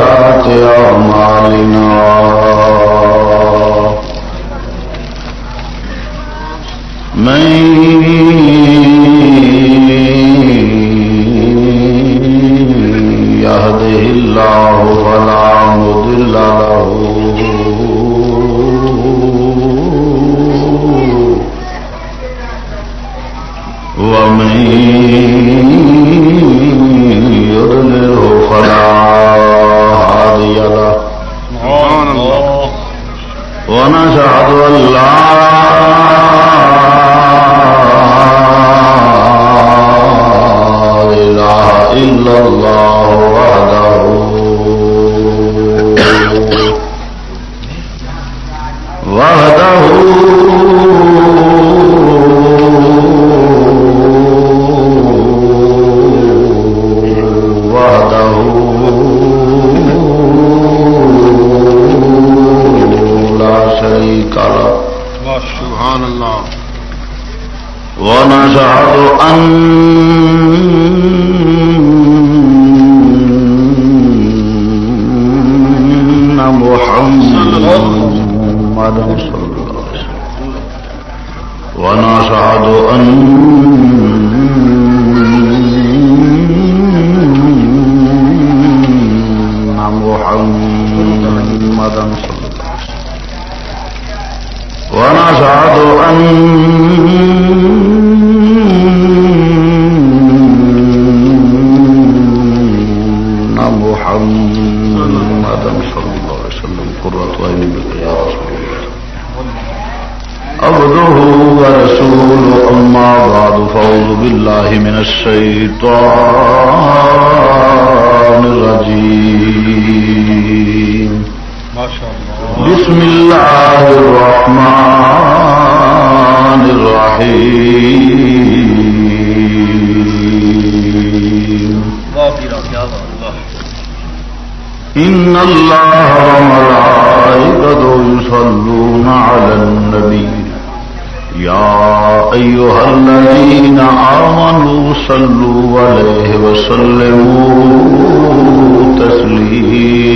سيئات أعمالنا من بالله من الشيطان الرجيم. ما شاء الله بسم الله الرحمن الرحيم. إن الله وملائكته يصلون على النبي. يا أيها الذين آمنوا صلوا عليه وسلموا تسليما.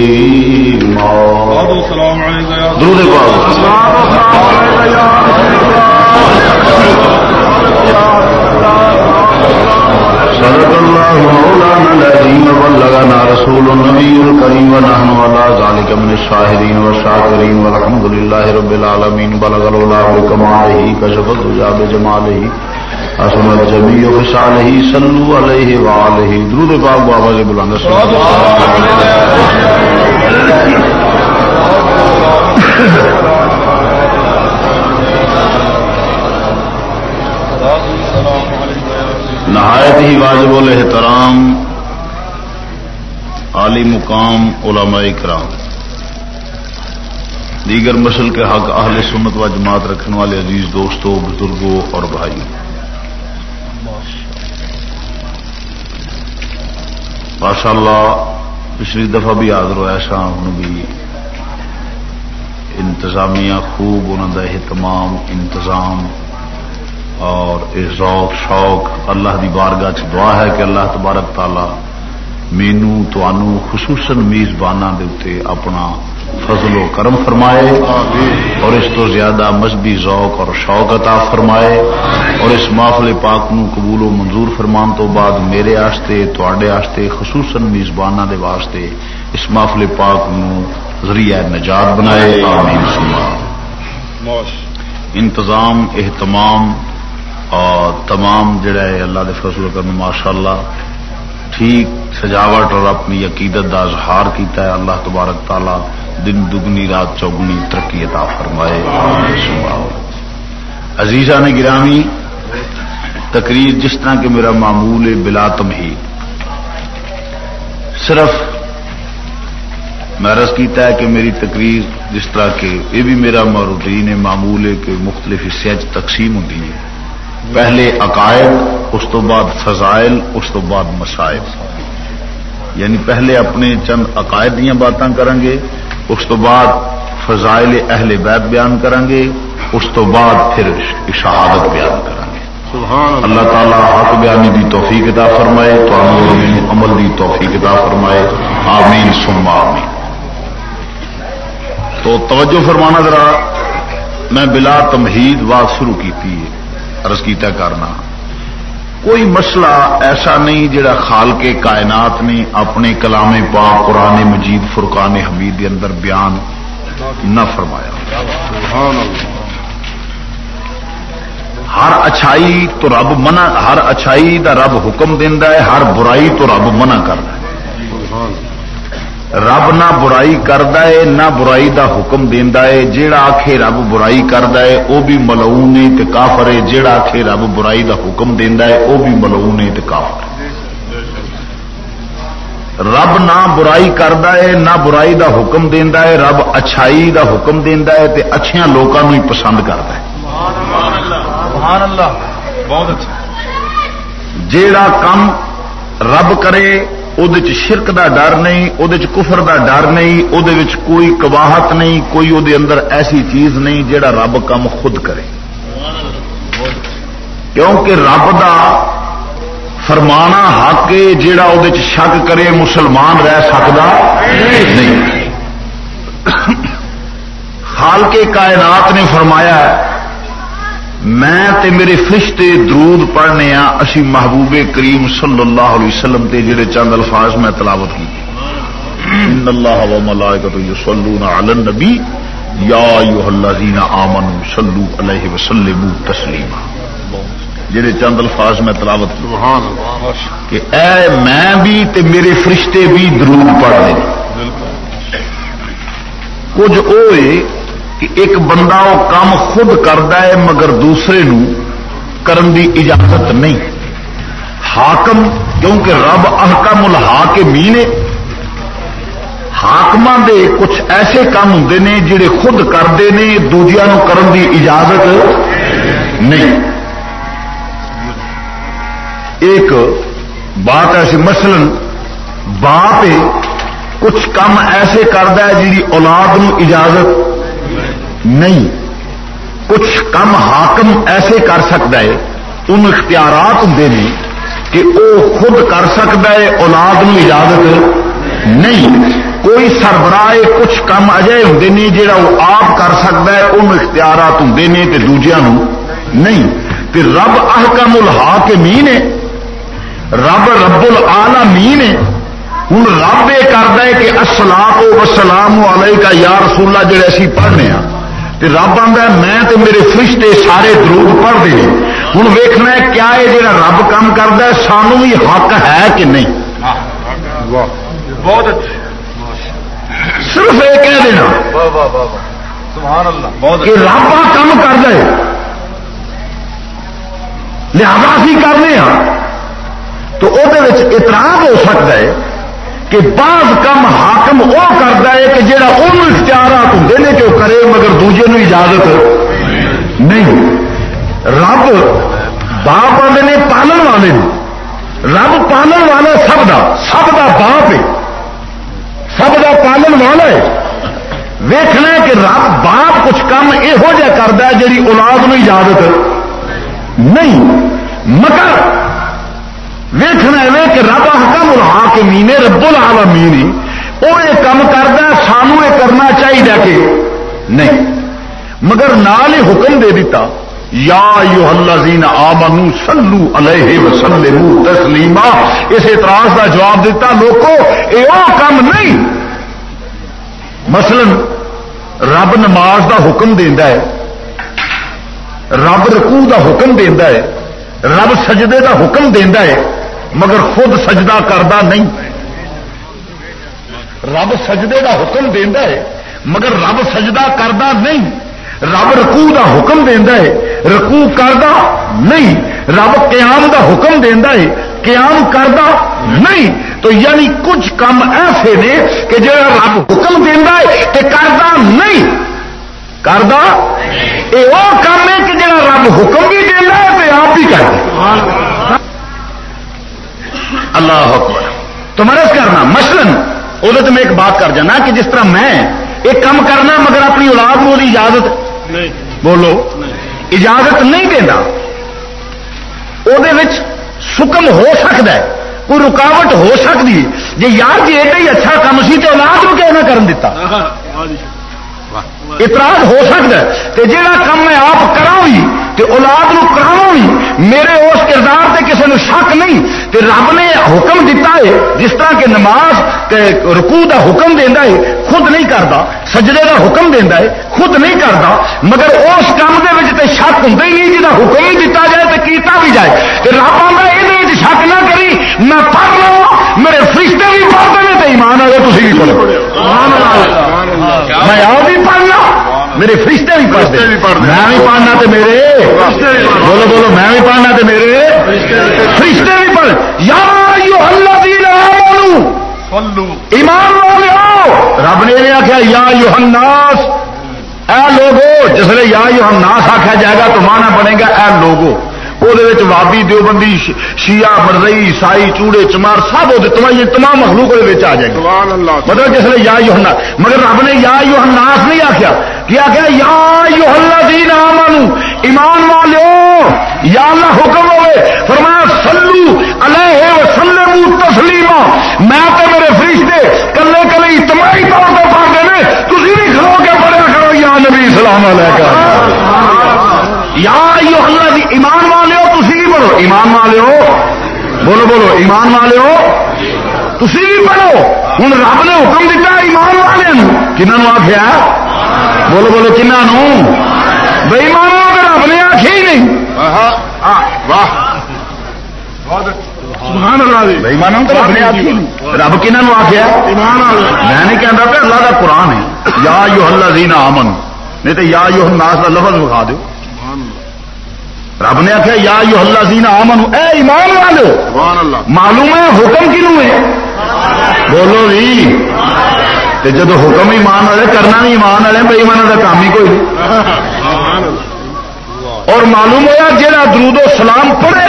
السلام عليكم يا درود پاک صدق الله مولانا العظيم وبلغنا رسول النبي الكريم ونحن على ذلك من الشاهدين والشاكرين والحمد لله رب العالمين بلغ الأولى بكماله كشف الدجى بجماله أسمى الجميع خساله صلوا عليه وآله درود پاک بابا جی بلند نہایت ہی واجب الاحترام عالی مقام علماء کرام۔ دیگر مسل کے حق اہل سنت و جماعت رکھنے والے عزیز دوستوں بزرگوں اور بھائیوں ماشاء اللہ پچھلی دفعہ بھی حاضر ہوا سا ہوں بھی انتظامیہ خوب، انہوں کا اہتمام انتظام اور یہ ذوق شوق، اللہ دی بارگاہ چ دعا ہے کہ اللہ تبارک تعالی مینو تنوع خصوصاً میزبانہ دے اتنے اپنا فضل و کرم فرمائے اور اس تو زیادہ مذہبی ذوق اور شوق عطا فرمائے اور اس محفل پاک نو قبول و منظور فرمان تو بعد میرے آستے تواڈے آستے خصوصاً میزبانہ دے واسطے اس محفل پاک نو ذریعہ نجات بنائے۔ آمین۔ انتظام اہتمام اور تمام جڑا ہے اللہ دے فضل و کرم ماشاء اللہ ٹھیک سجاوٹ اور اپنی عقیدت کا اظہار کیتا ہے، اللہ تبارک تعالی دن دگنی رات چوگنی ترقی عطا فرمائے۔ عزیزہ نے گرامی، تقریر جس طرح کہ میرا معمول ہے بلا تمہید۔ صرف میں رس کیتا ہے کہ میری تقریر جس طرح کہ یہ بھی میرا روٹین معمول ہے کہ مختلف حصے تقسیم ہوتی ہے پہلے عقائد اس تو بعد فضائل اس تو بعد مسائل یعنی پہلے اپنے چند عقائد دیا باتاں کریں گے اس تو بعد فضائل اہل بیت بیان کریں گے اس تو بعد پھر شہادت بیان کریں گے۔ سبحان اللہ۔ تعالیٰ حق بیانی دی توفیق عطا فرمائے تو عمل دی توفیق عطا فرمائے۔ آمین سم آمین۔ تو توجہ فرمانا ذرا میں بلا تمہید بات شروع کی عرض کیتا کرنا۔ کوئی مسئلہ ایسا نہیں جڑا خال کے کائنات نے اپنے کلام پاک قرآن مجید فرقان حمید کے اندر بیان نہ فرمایا۔ ہر اچھائی تو رب منع، ہر اچھائی دا رب حکم دینا ہے، ہر برائی تو رب منع کرتا ہے۔ رب نہ برائی کرد ہے نہ برائی دا حکم دینا ہے۔ جیڑا آخ رب برائی کرد ہے وہ بھی ملو نے کافر ہے۔ جیڑا آخ رب برائی دا حکم دینا ہے وہ بھی ملو نے کافر رب نہ برائی کرد ہے نہ برائی دا حکم دینا ہے۔ رب اچھائی دا حکم دینا ہے تے اچھا لوگوں ہی پسند کرتا ہے۔ بہت اچھا۔ جیڑا کم رب کرے وہ شرک دا ڈر نہیں وہ کفر دا ڈر نہیں وہ کوئی کباہت نہیں کوئی وہ اندر ایسی چیز نہیں جیڑا رب کم خود کرے کیونکہ رب دا فرمانا حق جیڑا وہ شک کرے مسلمان رہ سکتا نہیں خال کے کائنات نے فرمایا میں تے میرے فرشتے درود پڑھنے ہاں اسی محبوب کریم صلی اللہ علیہ وسلم تے جڑے چند الفاظ میں تلاوت کی۔ ان اللہ و ملائکۃ یصلون علی النبی، یا ایھا الذین آمنوا صلوا علیہ وسلموا تسلیما۔ جڑے چند الفاظ میں تلاوت کی۔ سبحان اللہ کہ اے میں بھی تے میرے فرشتے بھی درود پڑھ دے کچھ اوئے کہ ایک بندہ وہ کام خود کرتا ہے مگر دوسرے نو کرن دی اجازت نہیں۔ حاکم، کیونکہ رب احکم الحاکمین مینے حاقم دے کچھ ایسے کام ہوں نے جڑے خود کرتے ہیں دوجیا کرن دی اجازت نہیں۔ ایک بات ایسی، مثلا باپ کچھ کام ایسے کرتا ہے جی اولاد نو اجازت نہیں۔ کچھ کم حاکم ایسے کر سکتا ہے، ان اختیارات ہوں نے کہ وہ خود کر سکتا ہے، اولاد نو اجازت نہیں۔ کوئی سربراہ کچھ کم اجے ہوں نے جہاں وہ آپ کر سکتا ہے، ان اختیارات ہوں نے تو دوجیا نہیں۔ کہ رب احکم الحا کے می نے رب رب العالمین نے ہوں رب یہ کرتا ہے کہ اسلام و سلام والے کا یار رسولہ جڑے اسی پڑھنے ہاں۔ رب آتا میں تے میرے فرشتے سارے درود پڑھتے ہیں۔ ہوں ویخنا کیا ہے جا رب کام کرتا ہے سانو بھی حق ہے کہ نہیں؟ بہت اچھا۔ صرف یہ کہہ دینا کہ رب آ کام کر دے لہذا اسی کرنے ہاں۔ تو وہ اعتراض ہو سکتا ہے کہ بعض کم حاکم وہ کرتا ہے کہ جہاں ان اختیارات ہوں نے کہ وہ کرے مگر دوجے نو اجازت نہیں۔ رب باپ آدھے نے، پالن والے رب پالن والا سب دا سب دا باپ ہے۔ سب دا پالن والا ہے۔ ویخنا کہ رب باپ کچھ کام یہو جہ کرتا ہے جی اولاد نو اجازت نہیں۔ مگر ویخنا ہے کہ رب حکم الحاکمین رب العالمین وہ یہ کام کرتا سانو یہ کرنا چاہیے کہ نہیں۔ مگر نال ہی حکم دے دیتا۔ یا یو الذین آمنو صلو علیہ وسلم تسلیما۔ اس اعتراض کا جواب دیتا، لوکو یہ وہ کام نہیں۔ مثلا رب نماز دا حکم دینا ہے، رب رکوع دا حکم دینا ہے، رب سجدے دا حکم دینا ہے۔ مگر خود سجدہ کرتا نہیں۔ رب سجدے دا حکم دینا ہے، مگر رب سجدہ کرتا نہیں۔ رب رکوع دا حکم دینا ہے، رکوع کرتا نہیں۔ رب قیام دا حکم دینا ہے، قیام کرتا نہیں۔ تو یعنی کچھ کام ایسے نے کہ جا رب حکم دینا ہے کہ کرتا نہیں۔ کرتا یہ وہ کام ہے کہ جا رب حکم بھی دینا ہے، تو آپ بھی کرتے اللہ اکبر. تو مرض کرنا مثلاً وہ میں ایک بات کر جانا کہ جس طرح میں ایک کام کرنا مگر اپنی اولاد کو اجازت. بولو. اجازت نہیں دینا. وہ سکم ہو سکتا ہے. کوئی رکاوٹ ہو سکتی جی یار جی ایڈا ہی اچھا کام سی تو اولاد کو کیا نہ کرن دیتا؟ اعتراض ہو سکتا ہے کہ جہاں کام میں آپ کرا بھی تو اولاد نو کراوا بھی میرے اس کردار سے کسی نے شک نہیں تے رب نے حکم دیتا ہے جس طرح کہ نماز تے رکوع دا حکم دینا ہے خود نہیں کرتا سجدے دا حکم دینا ہے خود نہیں کرتا مگر اس کام دے وچ تے شک ہوں ہی نہیں جہاں حکم ہی دیتا جائے تو کیتا بھی جائے۔ تے رب آتا یہ شک نہ کری میں پڑھ لوا میرے فرشتے بھی پڑھتے ہیں تو ایمان والے تھی بھی پڑھو۔ میں آپ بھی پڑھنا میرے فرشتے بھی پڑھتے میں بھی پڑھنا تو میرے۔ بولو بولو میں بھی پڑھنا تو میرے۔ فرشتے بھی پڑھ یا اللہ ایمان رب نے آخیا یا یو ہناس اے لوگو جس نے یا یو ہناس آخیا جائے گا تو مانا بنے گا اے لوگو۔ وہ وابی دیوبندی شیعہ مرزئی عیسائی چوڑے چمار سب وہ تمام مخلوق آ جائے گا مطلب جس نے یا یوہنا مگر رب نے یا یو ناس نہیں آخیا کیا آخیا یا یو اللہ دین آمانو ایمان والو یا اللہ حکم ہوئے فرمایا سلو علیہ وسلم تسلیما میں تو میرے فرشتے کلے کلے اجتماعی طور پہ پڑھ دے تھی بھی کھلو کے پڑھا کرو یا نبی سلام علیہ یا اللہ ایمان والے پڑھو ایمان والے ہو۔ بولو بولو ایمان والے ہو۔ تھی بھی پڑھو۔ ہوں رب نے حکم دیتا ایمان والے کنہوں آخیا بولو بولو کنہوں بے مانو اگر رب نے آخیا ہی نہیں۔ واہ۔ رب کنہوں آخیا میں نہیں کہتا کہ اللہ کا قرآن ہے۔ یا یو اللہ دینا امن نہیں تو یا یو ناس کا لفظ بکھا دو رب نے آخیا یا یو اللہ سینا آمن اے ایمان والو معلوم ہے حکم کنو ہے؟ بولو بھی جب حکم ایمان والے کرنا بھی ایمان والے بے ایمان کا کام ہی کوئی اور معلوم ہوا جہاں درود و سلام پڑھے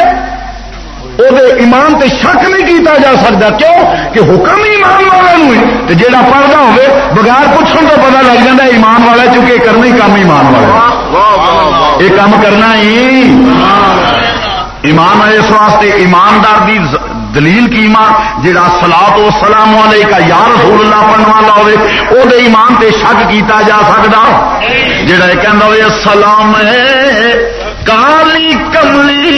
وہ ایمان تے شک نہیں کیتا جا سکتا کیوں کہ حکم ایمان والا جہاں پڑھتا ہوے بغیر پوچھنے تو پتا لگ جاتا ایمان والا چونکہ کرنا ہی کام ایمان والا یہ کام کرنا ہی ایمان ہے اس واسطے ایماندار دی دلیل کی ایمان جہاں سلا تو سلام والے کا یا رسول اللہ پڑھنے والا ہوے وہ ایمان تے شک کیتا جا سکتا جہاں یہ کہہ سلام ہے کالی کملی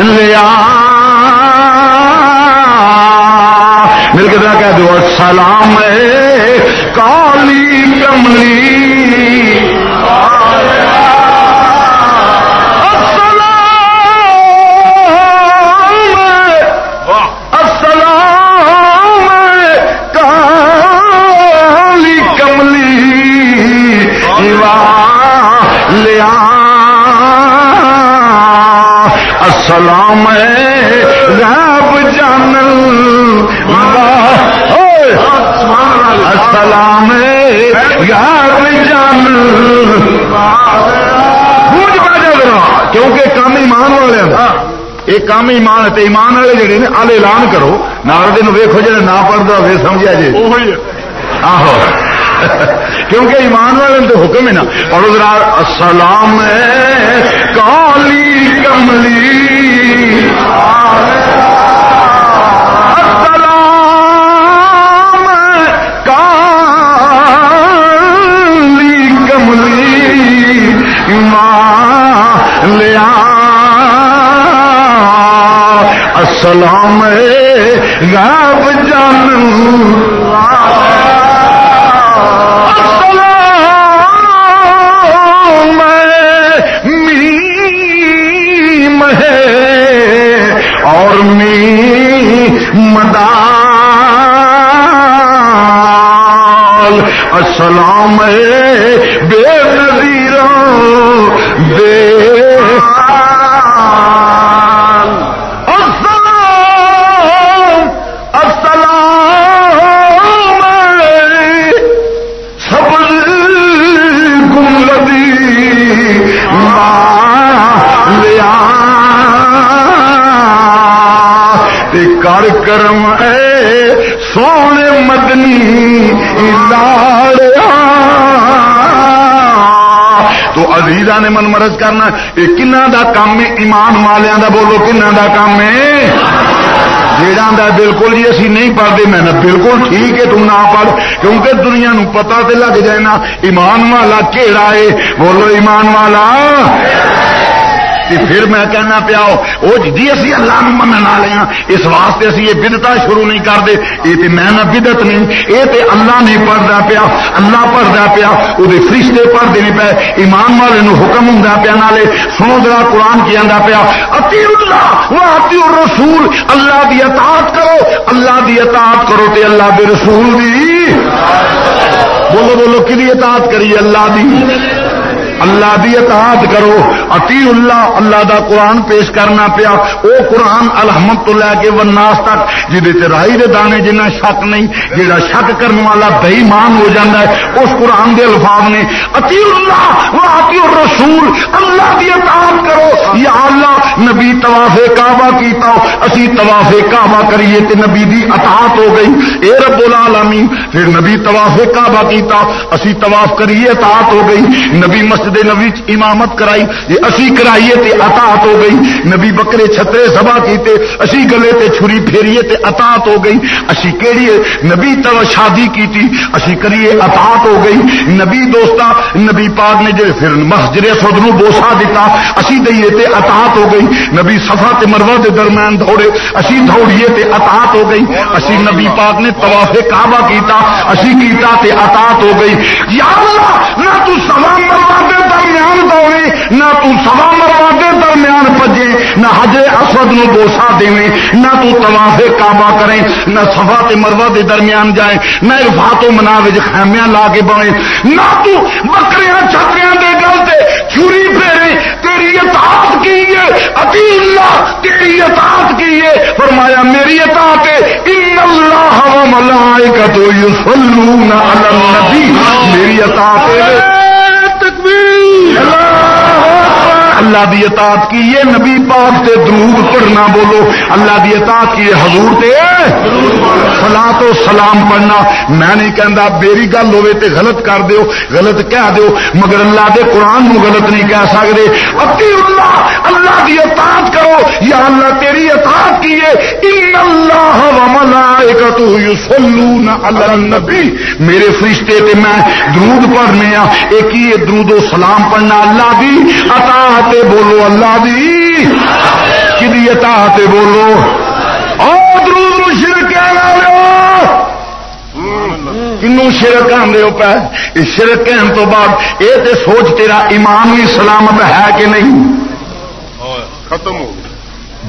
لیا مل کے کہہ دو سلام کالی کملی سلام رب جان۔ سلام رب جان۔ کیونکہ کام ایمان والے یہ کام ایمان ہے ایمان والے جڑے نے آل اعلان کرو۔ نال دن ویکو جا نہ پڑھتا ہوئے سمجھا جی آہو۔ کیونکہ ایمان والے تو حکم ہے نا۔ اور السلام کالی کملی۔ لیا السلام غاب جان۔ السلام بے نظیر بے کر کرم اے سونے مدنی لاڑیا تو نے من مرض کرنا یہ کنہ دا کام ہے؟ ایمان والوں دا بولو کنہ دا کام ہے؟ جہاں بالکل جی اسی نہیں پڑھتے۔ میں نے بالکل ٹھیک ہے، تم نہ پڑھ کیونکہ دنیا نو پتا تے لگ جائے نا، ایمان والا کہڑا ہے؟ بولو ایمان والا۔ پھر میں کہنا پیا وہ جی،, جی اسی اللہ من والے ہاں اس واسطے اسی یہ بدتا شروع نہیں کرتے یہ تو میں نہ بدت نہیں، یہ تو اللہ نہیں پڑھتا پیا، اللہ پڑھتا پیا وہ فرشتے پڑھتے نہیں پے ایمان والے نو حکم ہوں پیا نالے۔ سنو ذرا قرآن کی آتا پیا اتی اللہ وہ اتی رسول اللہ دی اطاعت کرو، اللہ دی اطاعت کرو تے اللہ دے رسول دی۔ بولو بولو کہ اطاعت کریے اللہ دی؟ اللہ دی اطاعت کرو۔ اتی اللہ اللہ دا قرآن پیش کرنا پیا۔ او قرآن الحمد تو لے کے وناس تک جہد رائی دے دانے جنہ شک نہیں جہاں شک کرنے والا بئی مان ہو جاتا ہے۔ اس قرآن دے الفاظ نے اتی اللہ وہ اتی رسول اللہ دی اطاعت کرو۔ یا اللہ، نبی طواف کعبہ کیتا اسی طواف کعبہ کریے تے نبی دی اطاعت ہو گئی۔ اے رب العالمین پھر نبی طواف کعبہ کیتا؟ اسی طواف کریے، اطاعت ہو گئی۔ نبی مسجد نبی امامت کرائی، یہ اسی کرائیے تے اطاعت ہو گئی۔ نبی بکرے چھترے سبا کیتے، اسی گلے تے چھری پھیریے تے اطاعت ہو گئی۔ اسی کیڑیے نبی تو شادی کیتی، اسی کریے اطاعت ہو گئی۔ نبی دوستا، نبی پاک نے جو پھر مسجد سود نو بوسا دیتا اسی دئیے تے اطاعت ہو گئی۔ نبی صفا تے مروہ دے درمیان دوڑے، اسی دوڑیے تے اطاعت ہو گئی۔ اسی نبی پاک نے طواف کعبہ کیتا اسی کیتا تے اطاعت ہو گئی۔ یا اللہ، نہ تو سلام مروا دے درمیان دوڑے، نہ تو سوا مروا دے درمیان پجے نہ ہجے اسود نو بوسا دے نہ تو تواف کعبہ کرے نہ سفا تے مروا دے درمیان جائے نہ الفاتو منا خیمیاں لا کے بنے نہ تو بکریاں چھتریاں دے گل تے چوری پھیرے تیری اطاعت کی ہے اتی اللہ تیری اطاعت کی ہے۔ فرمایا، میری اطاعت ہے، ان اللہ و ملائکتو یصلون علی النبی۔ میری اطاعت ہے اللہ دی اطاعت کی، یہ نبی پاک تے درود پڑھنا بولو۔ اللہ دی اطاعت کی، یہ حضور تے سلا تو سلام پڑھنا۔ میں نہیں کہندا میری گل ہوے تے غلط کر دیو، غلط کہہ دیو، مگر اللہ دے قرآن نو غلط نہیں کہہ سکتے اتی اللہ اللہ دی اطاعت کرو۔ یا اللہ، تیری اطاعت کی ہے۔ ان اللہ و ملائکتہ یصلون علی النبی۔ میرے فرشتے تے میں درود پڑھنے ہاں ایک ہی درود و سلام پڑھنا۔ اللہ دی اطاعت تے بولو اللہ دی۔ کی تے بولو۔ اور درود شرک کنو شرک آدھے ہو پہ۔ شرک کہنے تو بعد یہ تے سوچ تیرا ایمان بھی سلامت ہے کہ نہیں؟ ختم ہو گیا۔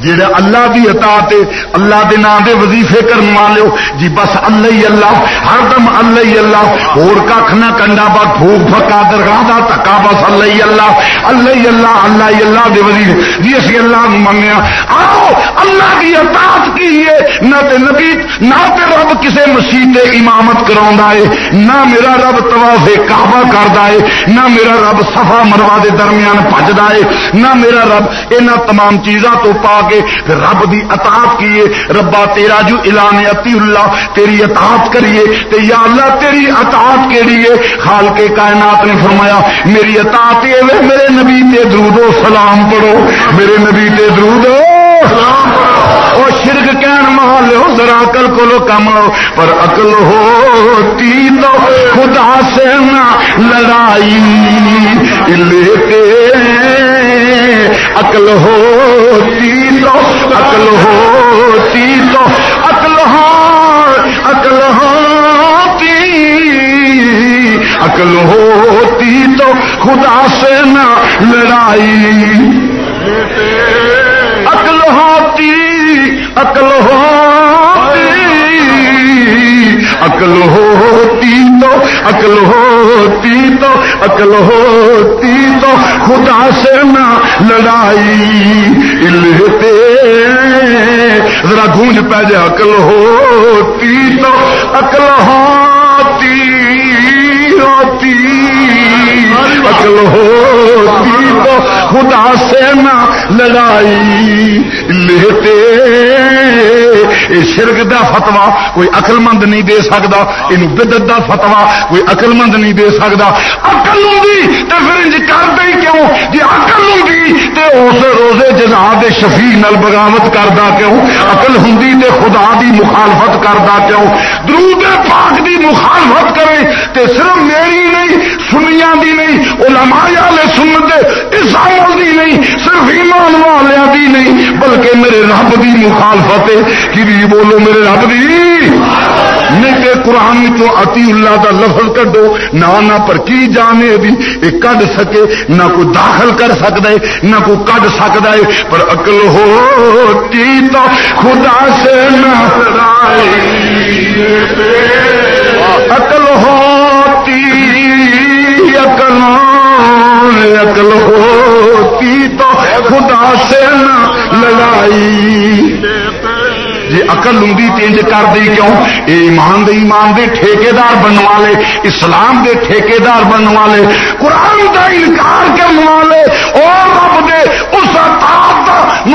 جہے اللہ دی اطاعت اللہ دے نام دے وظیفے کرن والے جی بس اللہ ہی اللہ، ہر دم اللہ ہی اللہ۔ اور کھ نہ کنڈا با پھوک پھکا درگاہ دا تکا، بس اللہ ہی اللہ۔ اللہ ہی اللہ اللہ ہی اللہ دے وظیفے جی اسی اللہ نو منگیا ہاں۔ آؤ اللہ دی اطاعت کی ہے؟ نہ تے نبی، نہ تے رب کسے مسیح تے امامت کراوندا ہے۔ نہ میرا رب طواف کعبہ کردا ہے۔ نہ میرا رب صفا مروہ دے درمیان بھجدا ہے۔ نہ میرا رب انہاں تمام چیزاں تو پاک کے رب دی اطاعت کیے۔ ربا تیرا جو اعلان اتی اللہ، تیری اطاعت کریے تے یا اللہ تیری اطاعت کیڑی ہے؟ خال کے کائنات نے فرمایا، میری اطاعت یہ میرے نبی تے درود و سلام پڑھو۔ میرے نبی تے درود و سلام پڑھو۔ او شرک کہن محل ہو، ذرا عقل کو لو کم لو پر عقل ہوتی تو خدا سے نہ لڑائی۔ لیتے عقل ہوتی تو عقل ہوتی تو عقل ہو عقل ہوتی عقل ہوتی تو خدا سے نہ لڑائی۔ عقل ہوتی عقل ہوتی عقل ہوتی تو، عقل ہوتی تو، عقل ہوتی تو، خدا سے نہ لڑائی لہتے ذرا گونج پہ جائے عقل ہوتی تو، عقل ہوتی ہوتی۔ عقل ہوتی خدا سے نہ لڑائی لیتے۔ شرک دا فتوا کوئی اقل مند نہیں دے سکتا یہ بدت دا فتوا کوئی اقل مند نہیں دے سکتا اقل ہوں تو پھر انج کر دے کیوں؟ جی اقل ہوں تو اس روزے جزا دے شفیع نل بغاوت کردا کیوں؟ اقل ہوں تو خدا دی مخالفت کردا کیوں؟ درود پاک دی مخالفت کرے تے صرف میری نہیں سنیا دی نہیں، علماء والے سنت اس عمل دی نہیں، صرف ایمان والے دی نہیں، بلکہ میرے رب دی مخالفت ہے۔ کہ بولو میرے رب دی؟ نہیں تے قرآن تو اتی اللہ دا لفظ کڈو، نہ نہ پر کی جانے بھی یہ کڈ سکے، نہ کوئی داخل کر سکتا ہے نہ کوئی کڈ سکتا ہے پر عقل ہوتی تو خدا سے نہ عقل ہوتی عقل عقل ہوتی تو خدا سے نہ لڑائی۔ جی اقل ہوں تینج کر دی کیوں؟ اے ایمان دے ایمان دے ٹھیکے دار بننے والے اسلام دے ٹھیکے دار بننے والے قرآن دا انکار کرنے والے اور رب دے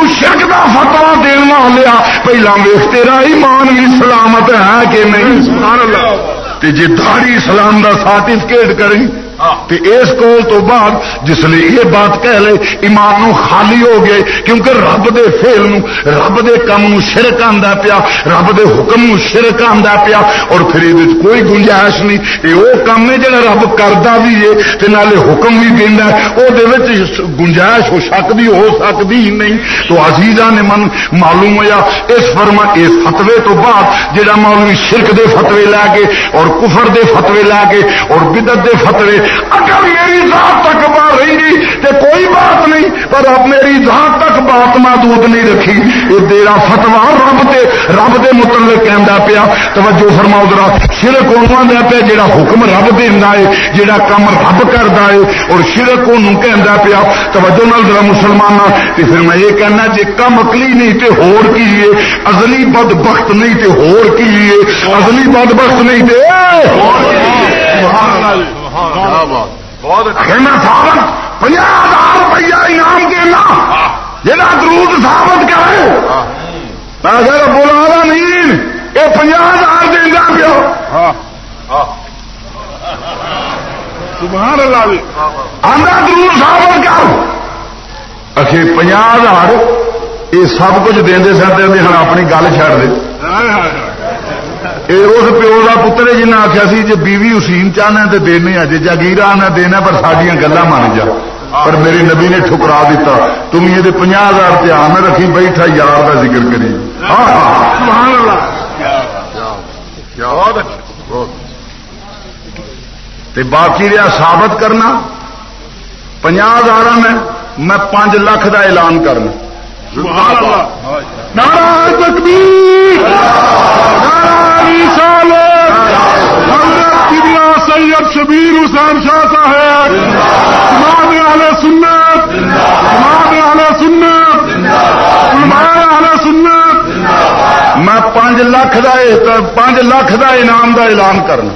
اس شرک دا فتوا دین والے۔ پہلا ویخ تیرا ایمان بھی سلامت ہے کہ نہیں؟ سبحان اللہ۔ جی دھاڑی اسلام دا سرٹیفکیٹ کریں۔ اس کول تو بعد جس نے یہ بات کہہ لے، ایمان نو خالی ہو گئے، کیونکہ رب دے فیل نو، رب دے کم نو شرک آندا پیا، رب دے حکم نو شرک آندا پیا، اور پھر یہ کوئی گنجائش نہیں یہ وہ کام ہے جڑا رب کردا بھی ہے، تے نالے حکم بھی دیندا ہے، او دے وچ گنجائش ہو سکدی ہو سکدی ہی نہیں۔ تو عزیزاں نے من معلوم ہویا، اس فرما اس فتوی تو بعد جڑا مولوی شرک دے فتوی لے کے اور کفر دے فتوی لے کے اور بدعت دے فتوی اگر میری ذات تک بات رہی گی تو کوئی بات نہیں، پر اب میری ذات تک بات محدود نہیں رکھی۔ یہ تیرا فتوا رب دے رب دے متعلق کہندا پیا۔ توجہ فرماؤ ذرا شرک انہوں دیا پیا جڑا حکم رب دینا ہے جڑا کم رب کردا ہے اور شرک انہوں کہندا پیا۔ توجہ نال ذرا مسلمان تے پھر میں یہ کہنا جے کم عقلی نہیں تے ہور کی ہے ازلی بد بخت نہیں تے ہور کی ہے ازلی بد بخت نہیں تے سبحان اللہ۔ ثابت پناہ ہزار روپیہ انعام درود ثابت کرے اگر بولا نہیں یہ پناہ ہزار دینا پیا سبحان اللہ آدھا درود ثابت کر۔ اچھے پناہ ہزار یہ سب کچھ دے سکتے ہاں اپنی گل چڑھ دے۔ اس پیو کا پتر جنہیں آخیا سی جی بیوی حسین چاہنا تو دینا جی جاگیر آنا دینا پر سڈیا گلا من جا پر میری نبی نے ٹھکرا دیتا تم یہ پناہ ہزار دھیان رکھی بیٹھا یار کا ذکر کری باقی رہا ثابت کرنا پناہ ہزار میں میں پانچ لاکھ کا اعلان کرنا نارا تکبیر۔ سید شبیر حسین شاہ صاحب۔ امام اہل سنت۔ امام اہل سنت۔ امام اہل سنت۔ میں پانچ لاکھ کا پانچ لاکھ کا انعام کا اعلان کرنا۔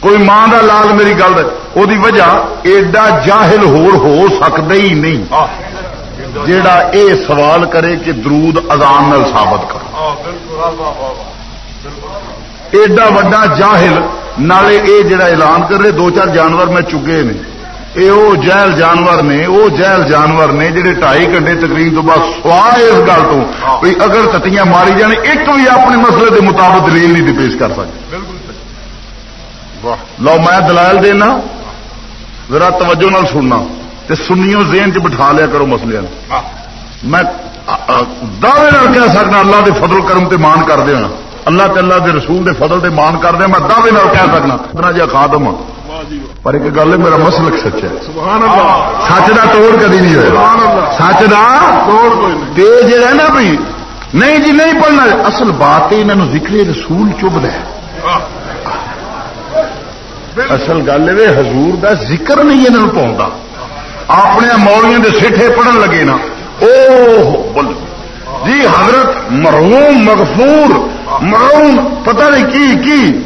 کوئی ماں کا لال میری گل وہ وجہ ایڈا جاہل ہور ہو سکتا ہی نہیں۔ جیڑا اے سوال کرے کہ درود ازان نال ثابت کرو۔ ایڈا وڈا جاہل نالے اے جڑا اعلان کر رہے دو چار جانور میں چگے نے۔ اے او جہل جانور نے او جہل جانور نے جڑے ٹائی گھنٹے تقریب تو بعد سوا اس گل تو اگر تتیاں ماری جانے ایک بھی اپنے مسئلے کے مطابق دلیل نہیں پیش کر سکتے۔ لو میں دلائل دینا ذرا توجہ نال سننا۔ تے سنیوں ذہن چ بٹھا لیا کرو مسلے میں دعوے کہہ سکنا اللہ دے فضل کرم تے مان کر دیا اللہ تے اللہ دے رسول دے فضل تے مان کر دیا میں دعوے کہہ سکنا۔ اتنا جا خادم ہوں پر ایک گل ہے میرا مسلک سچ ہے۔ سچ دا توڑ کدی نہیں ہوا سچ دا تیز ہے نا بھائی نہیں جی نہیں پڑھنا۔ اصل بات انہوں ذکر رسول چبھ ہے۔ اصل گل ہے حضور دا ذکر نہیں انہوں پاؤں اپنے موڑیاں دے سٹھے پڑھن لگے نا۔ او بول جی حضرت، مرحوم، مغفور، مرحوم، پتہ نہیں کی کی۔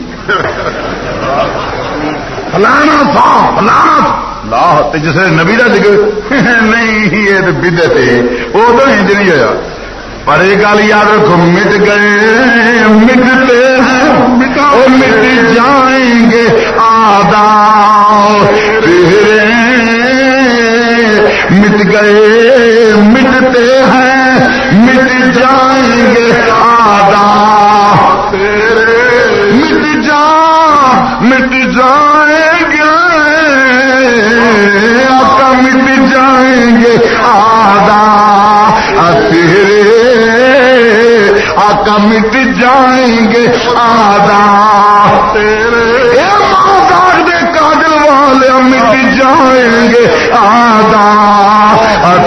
فلانا تھا فلانا تھا لاہ جس نبی کا ذکر نہیں، یہ تو بدت ہے۔ وہ تو انج نہیں ہوا پر یہ گل یاد رکھو، مٹ گئے مٹتے ہیں۔ مٹ جائیں گے آدھا تیرے مٹ گئے، مٹتے ہیں، مٹ جائیں گے آدھا۔ مٹ جا، مٹ جائیں گے۔ آقا مٹ جائیں گے آدھا۔ تیرے، آقا مٹ جائیں گے آدھا۔ تیرے کاجل والے مٹ جائیں گے آدھا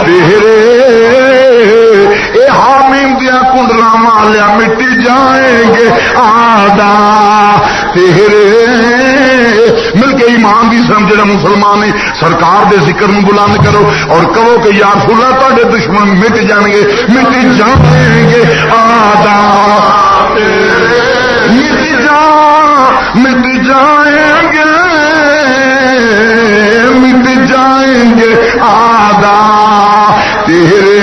تیرے۔ اے حامیم دیا کنڈلا والیا مٹ جائیں گے آدھا تیرے۔ مل کے ایمان کی سمجھ مسلمان نے سرکار دے ذکر نو بلند کرو اور کہو کہ یار فلا تے دشمن مٹ جان گے، مٹ جائیں گے آدھا۔ مٹ جا، مٹ جائیں گے۔ مٹ جائیں گے آدھا تیرے۔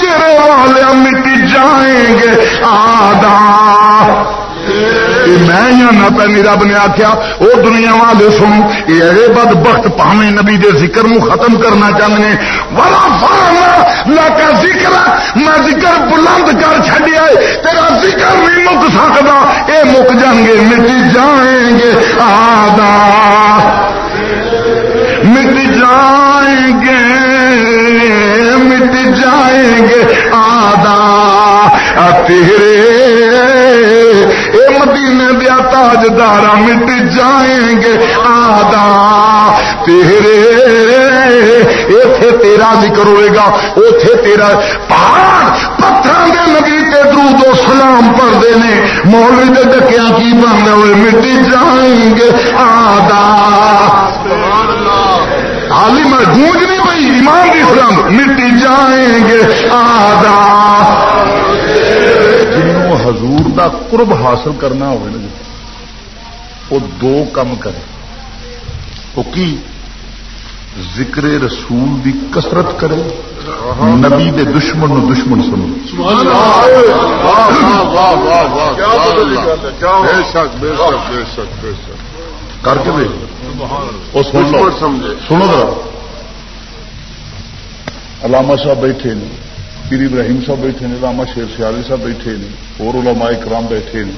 چہرے والے مٹ جائیں گے آدھا۔ اے میں یا نہ پہلی رب نے آخیا وہ دنیا والے سن یہ بد بخت پاوے نبی دے ذکر نو ختم کرنا چاہتے ہیں۔ والا فارم لا ذکر میں ذکر بلند کر چڈیا تیرا ذکر نہیں مک سکتا یہ مک جان گے مٹ جائیں گے، آدھا۔ مٹ جائیں گے مٹ جائیں گے، آدھا۔ تیرے مدینے دیا تاجدار مٹ جائیں گے۔ آدھا تیرے اتے تیرا ذکر ہوئے گا اتے تیرا پہاڑ پتھر دے نبی تے درود و سلام پڑھتے ہیں مولوی دے ڈکیا کی بن ہوئے، مٹ جائیں گے۔ آدھا حالی میں گونج نہیں پئی، ایمان کی سلام مٹ جائیں گے۔ آدھا حضور دا قرب حاصل کرنا ہوئے نا جی۔ وہ دو کم کرے۔ وہ کی؟ ذکر رسول دی کسرت کرے۔ نبی دے دشمن نو دشمن سنو۔ کر کے سنو ذرا۔ علامہ صاحب بیٹھے نے پیر ابراہیم صاحب بیٹھے نے علامہ شیر سیالی صاحب بیٹھے نے، اور علماء کرام بیٹھے نے،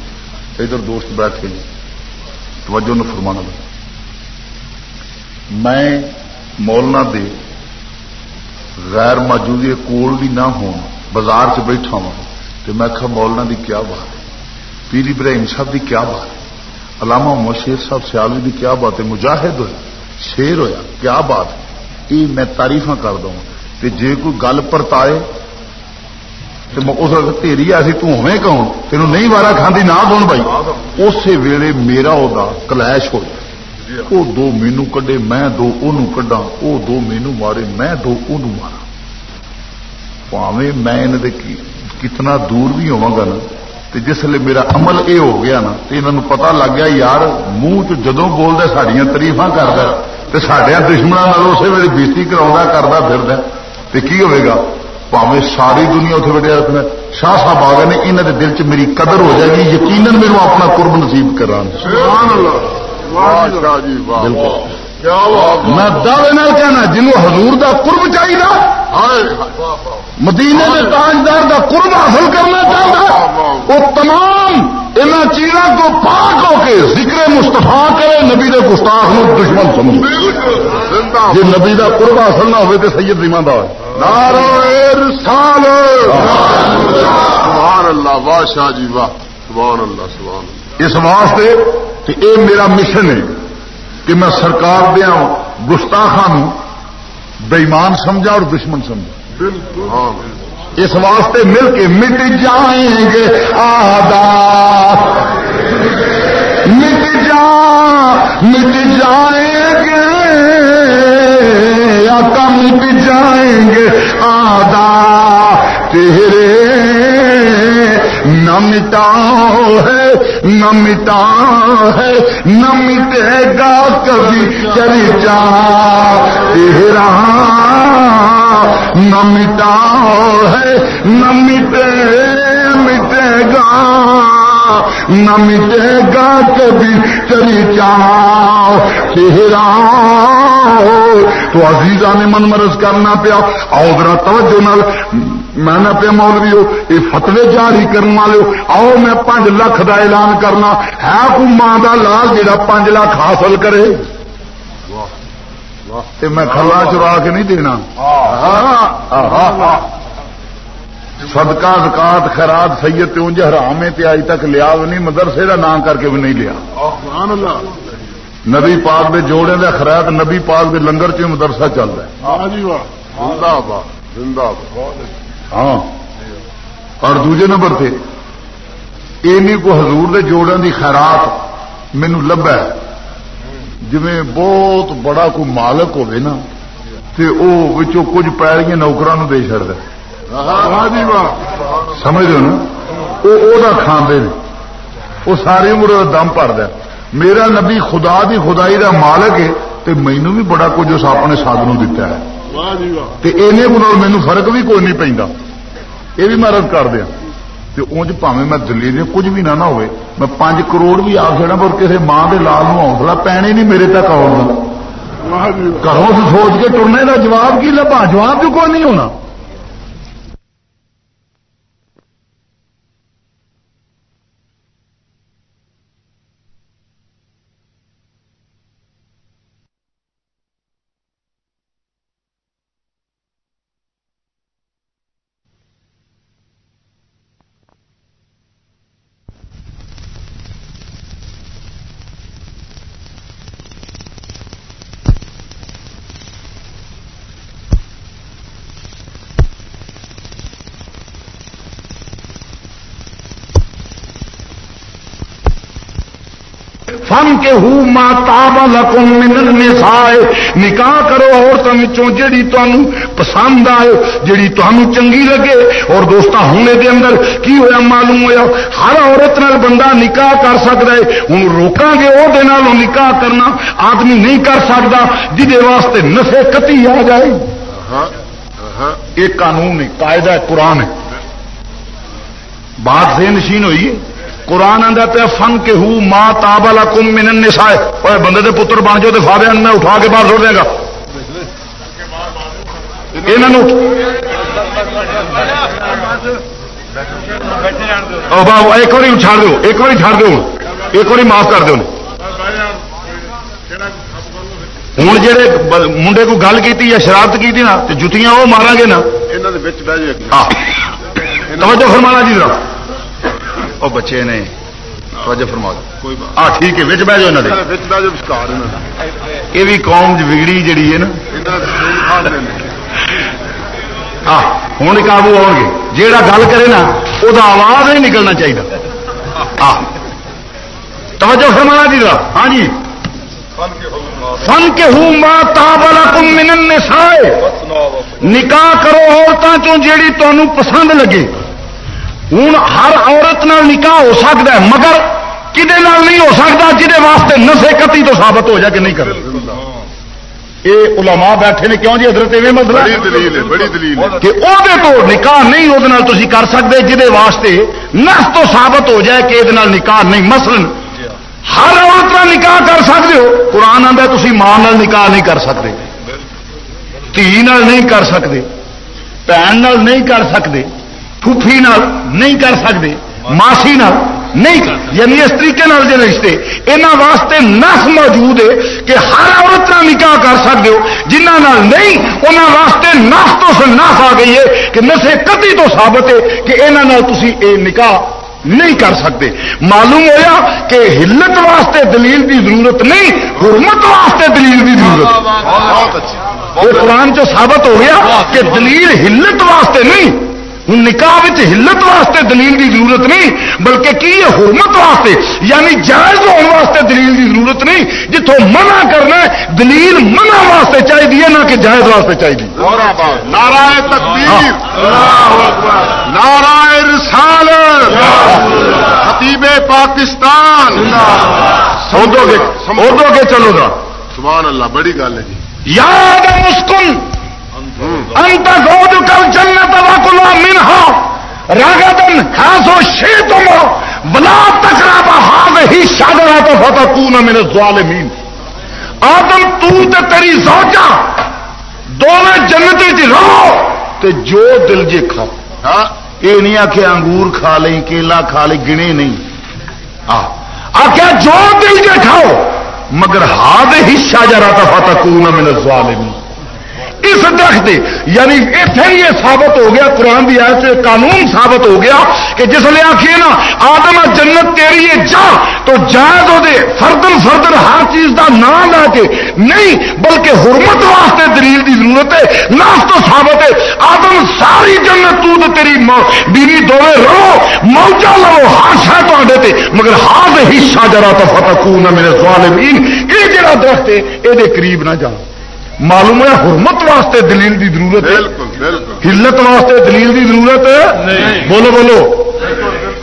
ادھر دوست بیٹھے نے۔ توجہ نے فرمانا۔ لگا میں مولنا دے غیر موجودی کول بھی نہ ہو بازار چ بیٹھا ہوں تو میں کہا مولنا دی کیا بات ہے؟ پیر ابراہیم صاحب دی کیا بات ہے؟ علامہ محمد شیر صاحب سیالوی دی کیا بات ہے؟ مجاہد ہویا شیر ہویا، کیا بات ہے؟ یہ میں تعریف کر دوں کہ جے کوئی گل پرتائے تو اس وقت تیری ایسی تمہیں کہوں تینوں نہیں وارا کھاندی نہ دون بھائی اسی ویلے میرا وہ کلش ہو وہ دو مینو کڈے میں دو کڈا وہ دو مینو مارے میں دو مارا پاوے میں کتنا دور بھی ہوا گا نا تو جسے میرا عمل یہ ہو گیا نا تو انہوں پتا لگ گیا یار منہ چ جدو بولتا سڈیا تریفا کرتا تو سڈیا دشمنوں اسی ویلے بےتی کرا پاوے ساری دنیا اتنے رکھنا شاہ صاحب آ گئے انہوں نے دل چ میری قدر ہو جائے گی یقیناً میرے اپنا قرب نصیب کرا میں دعوے کہنا جنوب حضور دا قرب چاہیے مدینے کے تاجدار دا قرب حاصل کرنا چاہتا وہ تمام ان چیزوں کو پاک ہو کے ذکر مستفا کرے نبی دے گستاخ نو دشمن سمجھ جی نبی دا قرب حاصل نہ ہوئے تو سید ذمہ سال سبحان اللہ واہ شاہ جی واہ سبحان اللہ سبحان اللہ۔ اس واسطے کہ اے میرا مشن ہے کہ میں سرکار دیا گستاخا بےمان سمجھا اور دشمن سمجھا۔ بالکل۔ ہاں۔ اس واسطے مل کے مٹ جائیں گے آدھا۔ مٹ جا مٹ جائیں گے۔ آقا مٹ جائیں گے آدھا، تیرے نہ مٹاؤ ہے، نہ ہے، نہ مٹے گا کبھی چلی جا تیرا نہ ہے، نہ مٹے مٹے گا۔ نہ مٹے گا کبھی چلی چاہ چہرا تو عزیزہ نے من مرض کرنا پیا آؤ ذرا توجہ نال میں نہ پیا مولوی ہو یہ فتوے جاری کرنے والے آؤ میں پانچ لاکھ دا اعلان کرنا ہے کو ماں کا لال جا پانچ لاکھ حاصل کرے میں کھلا چرا کے نہیں دینا صدقہ زکات خیرات سید انج حرام تے آج تک لیا نہیں مدرسے کا نام کر کے بھی نہیں لیا۔ نبی پاک دے جوڑے دے خیرات نبی پاک دے لنگر چ مدرسہ چل رہا ہے۔ ہاں اور دوجے نمبر سے اینی کو حضور دے جوڑوں دی خیرات مینو لبا جی بہت بڑا کوئی مالک ہوئے نا تے او وچوں کچھ پیڑیاں نوکران دے چڑ دے۔ سمجھ رہے نا؟ وہ کھانے وہ ساری عمر دم بھر دیا میرا نبی خدا دی خدائی دا مالک ہے تو مینو بھی بڑا کچھ اس اپنے سادنوں دتا ہے۔ مینو فرق بھی کوئی نہیں پہنتا یہ بھی میں رد کر دیا۔ اونج پاوے میں دلیل کچھ بھی نہ ہوئے۔ میں پانچ کروڑ بھی آ چڑا پر کسی ماں کے لال حوصلہ پینے نہیں میرے تک آؤ گھروں سے سوچ کے ٹرنے کا جواب کی لبا جواب بھی کوئی نہیں ہونا۔ فن کے ہو ماتا لکم من سائے۔ نکاح کرو عورتوں جیڑی تمہیں پسند آئے، جیڑی تمہیں چنگی لگے۔ اور دوست ہونے دے اندر کی ہویا معلوم ہویا؟ ہر عورت نال بندہ نکاح کر سکتا ہے۔ ہوں روکا گے وہ نکاح کرنا آدمی نہیں کر سکتا جہد واسطے نفے کتی آ جائے۔ یہ قانون ہے، قاعدہ ہے، قرآن ہے۔ بات سے نشین ہوئی ہے؟ قرآن آدھا پیا فن کے ہو ماں تابلا کم من نسائے اور بندے دے پتر بن جاؤ تو فاوے میں اٹھا کے باہر چھوڑ دے گا۔ ایک بار چھاڑ دو ایک بار چھاڑ دو ایک بار معاف کر دو ہوں جہے منڈے کو گل کی یا شرارت کی نا تو جتیاں وہ مارا گے نا توجہ فرمانا جی ذرا۔ وہ بچے نے توجہ فرما ہاں ٹھیک ہے بہ جاؤ یہ بھی قوم بگڑی جڑی ہے نا۔ ہوں قابو آؤ گے۔ جہاں گل کرے نا وہ آواز نہیں نکلنا چاہیے توجہ فرمانا جی ہاں جی۔ فن کے ہوں ماں۔ تابلا کم من سائے نکاح کرو عورتوں چوں جیڑی تمہیں پسند لگے۔ ہوں ہر عورت نال نکاح ہو سکتا ہے مگر کدے نہیں ہو سکتا جہے واسطے نسے کتی تو ثابت ہو جائے کہ نہیں کر یہ علماء بیٹھے نے کیوں جی حضرت مسئلہ کہ وہ تو نکاح نہیں وہ کر سکتے جہے واسطے نس تو ثابت ہو جائے کہ یہ نکاح نہیں مثلا ہر عورت کا نکاح کر سکتے ہو قرآن آدھا تھی ماں نکاح نہیں کر سکتے دھی نہیں کر سکتے بھن نہیں کر سکتے پھوپھی نہیں کر سکتے ماسی نہیں یعنی اس طریقے جو رشتے یہاں واسطے نس موجود ہے کہ ہر عورت کا نکاح کر سکتے ہو جنہ نہیں انہوں واسطے نس تو نس آ گئی ہے کہ نسے کتی تو ثابت ہے کہ یہاں تھی یہ نکاح نہیں کر سکتے معلوم ہوا کہ ہلت واسطے دلیل کی ضرورت نہیں حرمت واسطے دلیل کی ضرورت وہ قرآن چ ثابت ہو گیا کہ دلیل ہلت واسطے نہیں نکاح ہلت واسطے دلیل کی ضرورت نہیں بلکہ کی ہے حرمت واسطے؟ یعنی جائز ہونے واسطے دلیل کی ضرورت نہیں جتوں منع کرنا ہے دلیل منع واسطے چاہیے نہ کہ جائز واسطے چاہیے نارا تقدیر نارا رسال خطیب پاکستان۔ اردو کے چلو گا سبحان اللہ بڑی گل ہے جی۔ یاد مسکن انت گود کل جنت وکلا منہا. راگدن خاصو شی تم بلا تکرا بہاد ہی شادرا تو فتح تو نہ میرے ظالمین آدم تو تے تیری زوجہ. دونوں جنت رہو تے جو دل جے کھاؤ ہاں. یہ نہیں آخیا انگور کھا لیں کیلا کھا لیں گنے نہیں. آخیا جو دل جے کھاؤ مگر ہاد حصہ جا رہا تھا فتح کو نہ میرے ظالمین اس درخت یعنی اتنے یہ ثابت ہو گیا، قرآن کی آیت سے قانون ثابت ہو گیا کہ جس لیے آخیے نا، آدم جنت تیری ہے جا، تو جائز ہو دے۔ فردن فردن ہر چیز کا نام لا کے۔ نہیں، بلکہ حرمت واسطے دلیل کی ضرورت ہے، ناس تو ثابت ہے۔ آدم ساری جنت تو تیری بیوی دونوں رہو، موجہ لو ہاشا تے۔ مگر ہاتھ حصہ جرا تو فتح نہ میرے سوال یہ جڑا درخت ہے یہ قریب نہ جاؤ۔ معلوم ہے حرمت واسطے دلیل دی ضرورت ہے؟ ہلت واسطے دلیل دی ضرورت ہے؟ بولو بولو۔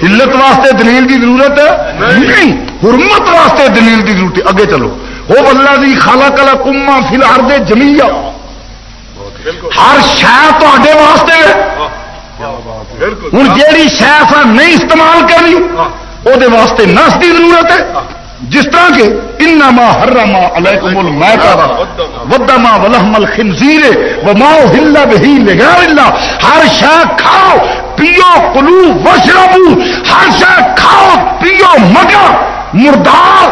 ہلت واسطے دلیل دی ضرورت ہے؟ نہیں۔ حرمت واسطے دلیل دی ضرورت ہے۔ اگے چلو۔ وہ بلہ دی خالا کلا کما دے جمی ہر شہ تے واسطے ہوں جیڑی شہ نہیں استعمال کرنی وہ واسطے نس کی ضرورت ہے۔ جس طرح کے انما حرم علیکم المیتہ ودما ولحم الخنزیر وما ہل بہی لغیر اللہ ہر شے کھاؤ، پیو کلو وشربو ہر شے کھاؤ، پیو، مگر، مردار،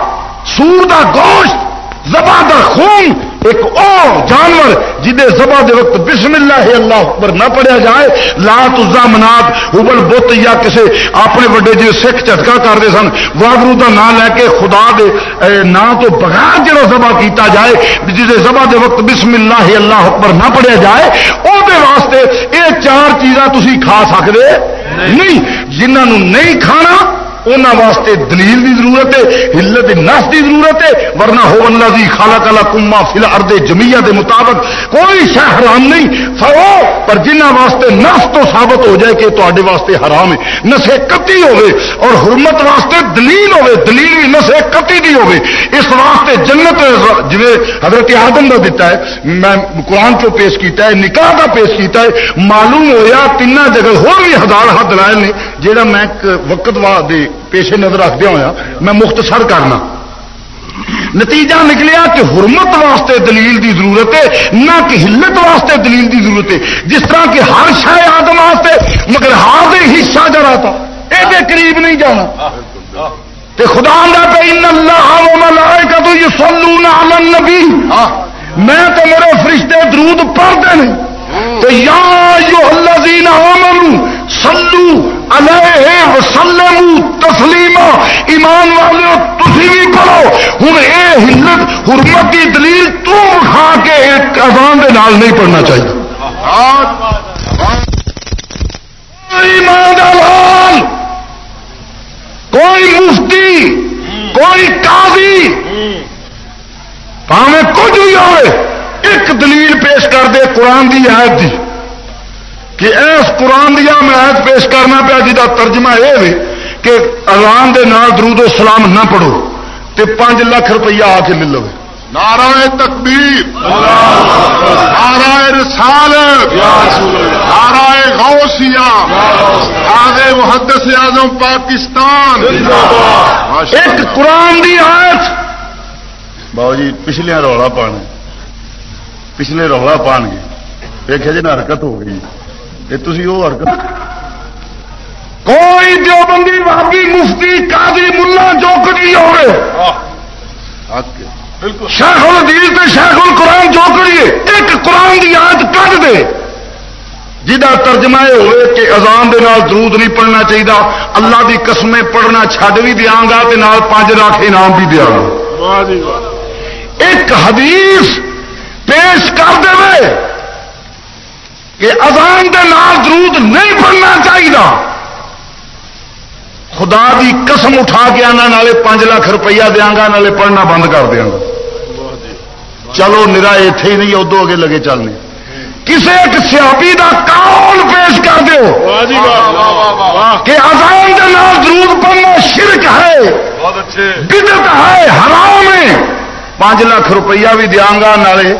سور دا گوشت زبا خون ایک اور جانور جہے زبا دے وقت بسم اللہ اللہ اکبر نہ پڑھیا جائے لات ازا منات ابل بت یا کسی اپنے وڈے جی سکھ جھٹکا کرتے سن واگرو کا نام لے کے خدا دے نام تو بغیر جڑا زبا کیتا جائے جسے زبا دے وقت بسم اللہ اللہ اکبر نہ پڑھیا جائے وہ واسطے یہ چار چیزاں تھی کھا سکتے نہیں جنہوں نہیں کھانا انہوں واسطے دلیل دی ضرورت ہے ہلت نس دی ضرورت ہے، ورنہ ہو اللہ دی خالا کالا کما فل ارد جمیا دے مطابق کوئی شہ حرام نہیں۔ فرو، پر جنہ واسطے نس تو ثابت ہو جائے کہ تے واسطے حرام ہے، نسے کتی ہوے اور حرمت واسطے دلیل ہوے دلیل بھی نسے کتی دی ہوے اس واسطے جنت جی حضرت آدم کا دیتا ہے، میں قرآن کو پیش کیتا ہے، نکاح کا پیش کیتا ہے، معلوم ہویا تین جگہ ہو بھی ہزار ہاتھ لائے نے جہاں میں وقت دے پیشے نظر رکھدہ ہوا ہاں، میں مختصر کرنا۔ نتیجہ نکلیا کہ حرمت واسطے دلیل دی ضرورت ہے، نہ کہ ہلت واسطے دلیل دی ضرورت ہے۔ جس طرح کہ ہر شہ آدم واسطے، مگر ہار حصہ جڑا تھا۔ یہ قریب نہیں جانا۔ تے خدا پہ ان اللہ کا تو یہ سلو نہ میں تو میرے فرشتے درود پڑھتے ہیں۔ تو یا جو اللہ جی نہ سلو وسلم تسلیم، ایمان والے تھی بھی پڑھو۔ ہوں یہ ہلت، حرمت کی دلیل تم کھا کے ایک اذان دے نال نہیں پڑھنا چاہیے۔ لال کوئی مفتی، کوئی قاضی، پاوے کچھ بھی ہوئے ایک دلیل پیش کر دے قرآن کی آیت دی۔ کہ اس قرآن دیا میں آیت پیش کرنا پیا جا ترجمہ یہ کہ اذان دے نال درود و سلام نہ پڑھو تے پانچ لاکھ روپیہ آ کے لے لو نعرہ تکبیر۔ نعرہ رسالت۔ نعرہ غوثیہ۔ آگے محدث اعظم پاکستان۔ ایک قرآن دی آیت۔ باؤ جی پچھلے رولا پانے۔ پچھلے رولا پان گے۔ ایک جی حرکت ہو گئی۔ تھی وہ حرکت کوئی دیوبندی بابی مفتی قاضی ملا جو کری ہوئے شیخ الدیل تے شیخ القرآن جو کریے ایک قرآن کی یاد کر دے جہاں ترجمہ یہ ہوئے کہ اذان دے نال درود نہیں پڑھنا چاہیے اللہ دی قسمیں پڑھنا چھڈ بھی دیا گا نال پانچ لاکھ انعام بھی دیا گا ایک حدیث پیش کر دے کہ اذان دے نال درود نہیں پڑھنا چاہیے خدا دی قسم اٹھا کے آنا، نالے پانچ لاکھ روپیہ دیا گا، نالے پڑھنا بند کر دیا گا۔ چلو نرا اتے ہی نہیں ادو اگے لگے چلنے۔ کسی ایک سیابی کا کال پیش کر دو کہ آزان کے نام درود پڑھنا شرک ہے بدت ہے، حرام ہے۔ پانچ لاکھ روپیہ بھی دیا گا، نالے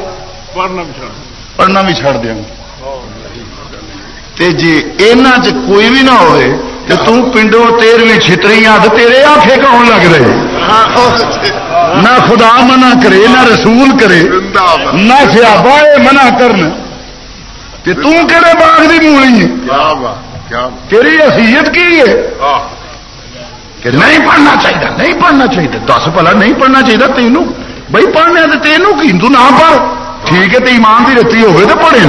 پڑھنا بھی چھڑ دیا جی یہاں چ کوئی بھی نہ ہوئے تو تنڈو تیرویں چھتری تو تیرے آخے کون لگ رہے نہ خدا منع کرے نہ رسول کرے نہ سیابا منع کرنا تیرے باغ کی مولی ہے تیری حیثیت کی ہے کہ نہیں پڑھنا چاہیے نہیں پڑھنا چاہیے دس پلا نہیں پڑھنا چاہیے تینوں بھائی پڑھنے تو تینوں کی تو نہ پڑھ ٹھیک ہے تو ایمان کی رتی ہوگی تو پڑھے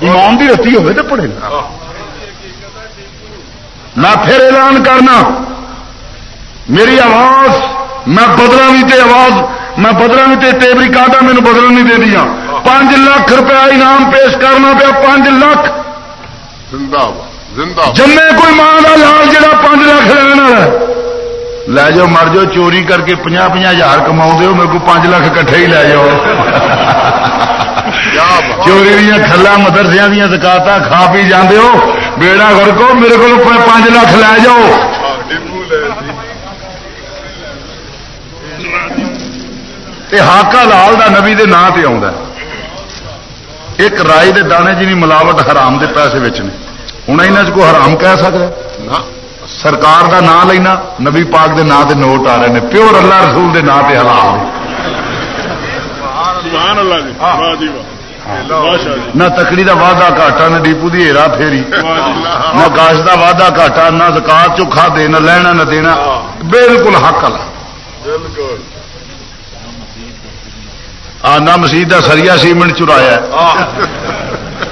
ایمان کی رتی ہوگی تو پڑھے نا۔ میں پھر اعلان کرنا۔ میری آواز میں بدلا بھی تے آواز میں بدلا بھی تے ٹیبری کاٹا مینو بدل نہیں دے دیا۔ پانچ لاکھ روپیہ انعام پیش کرنا پیا پانچ لاکھ۔ جمے کوئی ماں کا لال جہاں پانچ لاکھ لینا ہے۔ لے جاؤ مر جاؤ چوری کر کے پناہ پناہ ہزار کما میرے کو پانچ لاکھ کٹھے ہی لے جاؤ۔ چوری دیا کھلا مدرسیا دیا سکاط کھا پی جانے ہو بیڑا گرکو میرے کو پانچ لاکھ لے جاؤ ہاکا لال دا نبی دے نام سے آ ایک رائی دے دانے جی ملاوٹ حرام دے پیسے نے ہوں یہاں کو حرام کہہ سکتا سرکار دا نام لینا نبی پاک دے نام دے نوٹ آ رہے ہیں پیور اللہ رسول دے نام سے حلال نہ تکڑی دا وعدہ گاٹا نہ ڈیپو دی ہیرا پھیری. نہ گاش دا وعدہ گاٹا نہ زکات چوکھا دے نہ لینا نہ دینا. بالکل حق اللہ نہ مسیح کا سریا سیمنٹ چرایا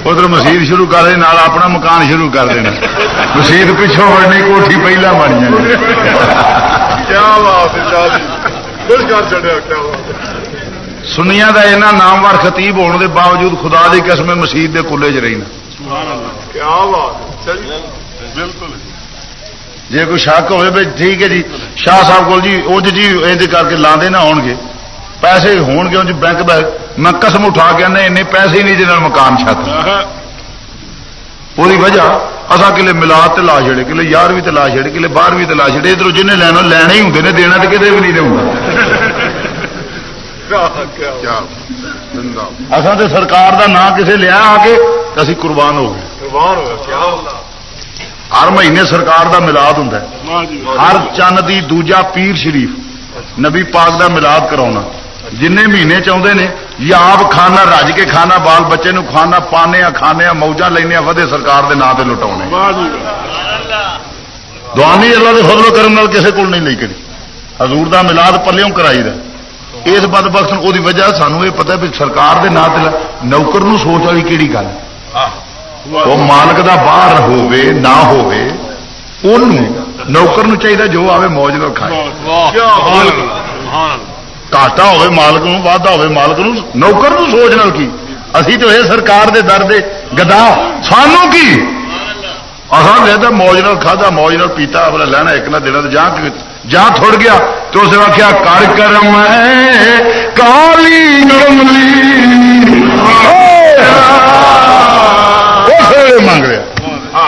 ادھر مسیح شروع کر دے اپنا مکان شروع کر دینا مسیح پچھوں بڑھنی کوٹھی پہلا بن جائے. سنیا کا یہاں نامور خطیب ہونے کے باوجود خدا کی قسم مسیح کے کلے چ رہی جی کوئی شک ہوئے ٹھیک ہے جی شاہ صاحب کو جی اج جی انج کر کے لانے نہ آن گے۔ پیسے ہون گے جی بینک میں قسم اٹھا کے آنے این پیسے ہی نہیں جنہیں مکان چھت۔ وہی وجہ اصا کلے ملاد لا چڑے کلے یارویں لا چڑے کلے بارہویں لا چڑے ادھر جنہیں لینا لینا ہی ہوں نے دینا تو کتنے بھی نہیں دوں اصا تو سرکار دا نام کسے لیا آ کے اسی قربان ہو گئے۔ ہر مہینے سرکار دا ملاد ہوں ہر چند دی دوجا پیر شریف نبی پاک دا ملاد کراؤنا جن مہینے چاہتے ہیں یا آپ کھانا رج کے کھانا بال بچے نو کھانا پانے کھانے موجہ لینے ودے سرکار دے نام سے لٹا دعانی اللہ کے فضل کرنے کسی کو نہیں لے کری حضور دا ملاد پلوں کرائی دا۔ اس بد بخش وہ وجہ سانو یہ پتا بھی سرکار دے سے نوکر نو سوچ والی کہڑی گل وہ مالک دا باہر ہوے نہ ہوے نوکر نو چاہیے جو آئے موج نہ کھائے گاٹا ہوے مالک واٹا ہوے مالک نوکر نو سوچ نال کی اسی تو یہ سرکار دے در دے گدا سانو کی اصل موج نال کھا موج نال پیتا اپنا لینا ایک نہ دینا جا جا تھوڑ گیا تو اس نے آخیا کر کرم کالی مانگ رہا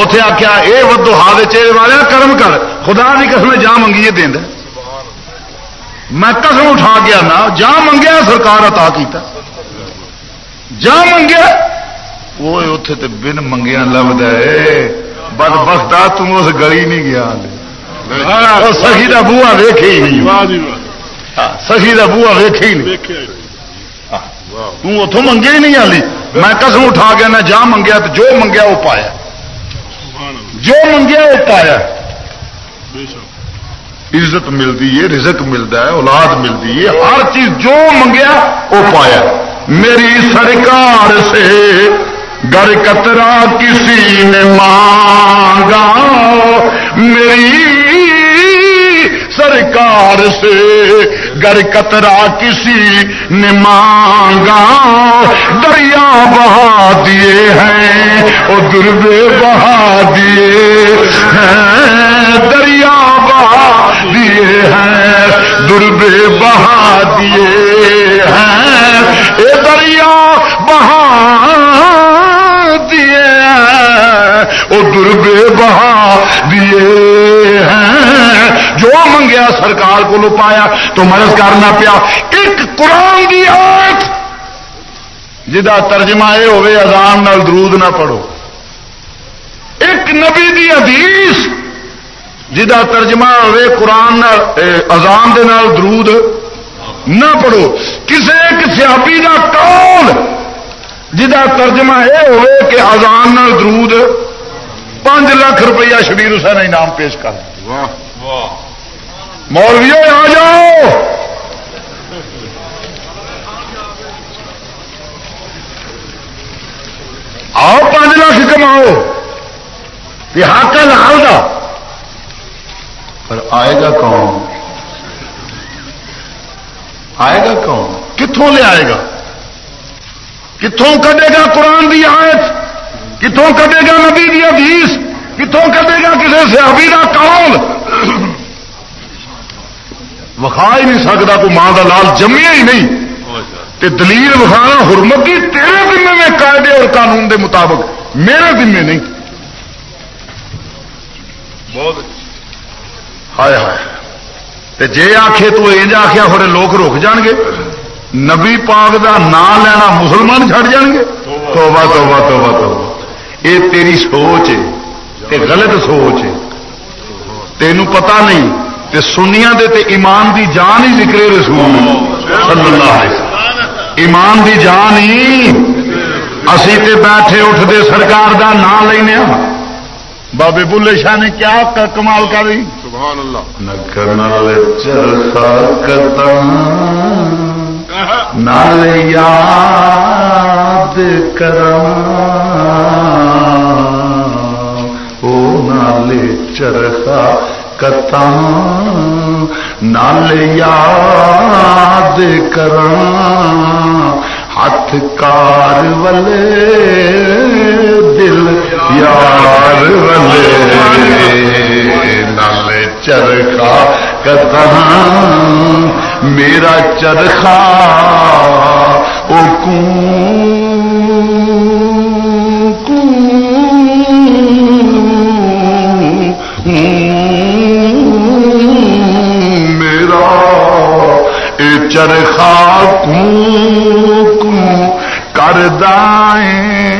اتے آخیا یہ ودو ہا چہرے والے کرم کر۔ خدا کی قسم جا منگیے دیں میں قسم اٹھا گیا نا جا منگیا سرکار عطا کیتا۔ جا منگیا وہ اتے تو بن منگیا لبد بد بختا تم اس گلی نہیں گیا۔ سخی کا بوا ہی نہیں۔ سخی کا بوا ہی نہیں۔ تتوں منگے ہی نہیں آلی۔ میں قسم اٹھا گیا جا منگیا تو جو منگیا وہ پایا۔ جو منگیا وہ پایا۔ عزت ملتی ہے رزق ملتا ہے اولاد ملتی ہے ہر چیز جو منگیا وہ پایا۔ میری سرکار سے گر کترا کسی نے مانگا۔ میری سرکار سے گر کترا کسی نے مانگا۔ دریا بہا دیے ہیں اور دربے بہا دیے ہیں۔ دریا بہا دیے ہیں، دربے بہا دیے ہیں۔ اے دریا بہا ادھر بے بہا دیے ہیں۔ جو منگیا سرکار کو پایا تو مرض کرنا پیا۔ ایک قرآن کی آت جدا ترجمہ یہ ہوئے آزام نال درود نہ پڑھو۔ ایک نبی دی حدیث جدا ترجمہ ہوے قرآن ازام نال درود نہ پڑھو۔ کسی ایک سیابی کا کال جدا ترجمہ یہ ہوے کہ آزان درود پانچ لاکھ روپیہ شبیر حسین انعام پیش کر مولوی آ جاؤ۔ آؤ پانچ لاکھ کماؤ۔ ہے لال کا پر آئے گا کون؟ آئے گا کون؟ کتوں لے آئے گا؟ کتوں کٹے گا قرآن کی آیت؟ کتوں کٹے گا نبی کی حدیث؟ کتوں کٹے گا کسی سیابی کا کال وکھا ہی نہیں سکتا تو ماں کا لال جمیا ہی نہیں۔ تے دلیل وکھانا حرمت کی تیرے ذمے میں قاعدے اور قانون دے مطابق میرے ذمے نہیں۔ ہائے ہائے۔ جے آخے تو یہ آخیا ہو لوگ رک جان گے نبی پاک دا نام لینا مسلمان چھڑ جان گے توبہ توبہ توبہ توبہ۔ یہ تیری سوچ ہے تے غلط سوچ ہے تینوں پتا نہیں تے سنیا دے تے ایمان دی جان ہی ذکر رسول صلی اللہ علیہ وسلم ایمان دی جان ہی اسی تے بیٹھے اٹھتے سرکار دا نام لینے بابے بلے شاہ نے کیا کمال کر رہی سبحان اللہ نکر چرخا کتم نال یاد کرم چرخا کتا نال یاد کر ہاتھ کار والے دل یار والے نال چرخا کہاں میرا چرخا او میرا اے چرخا کو کر دائیں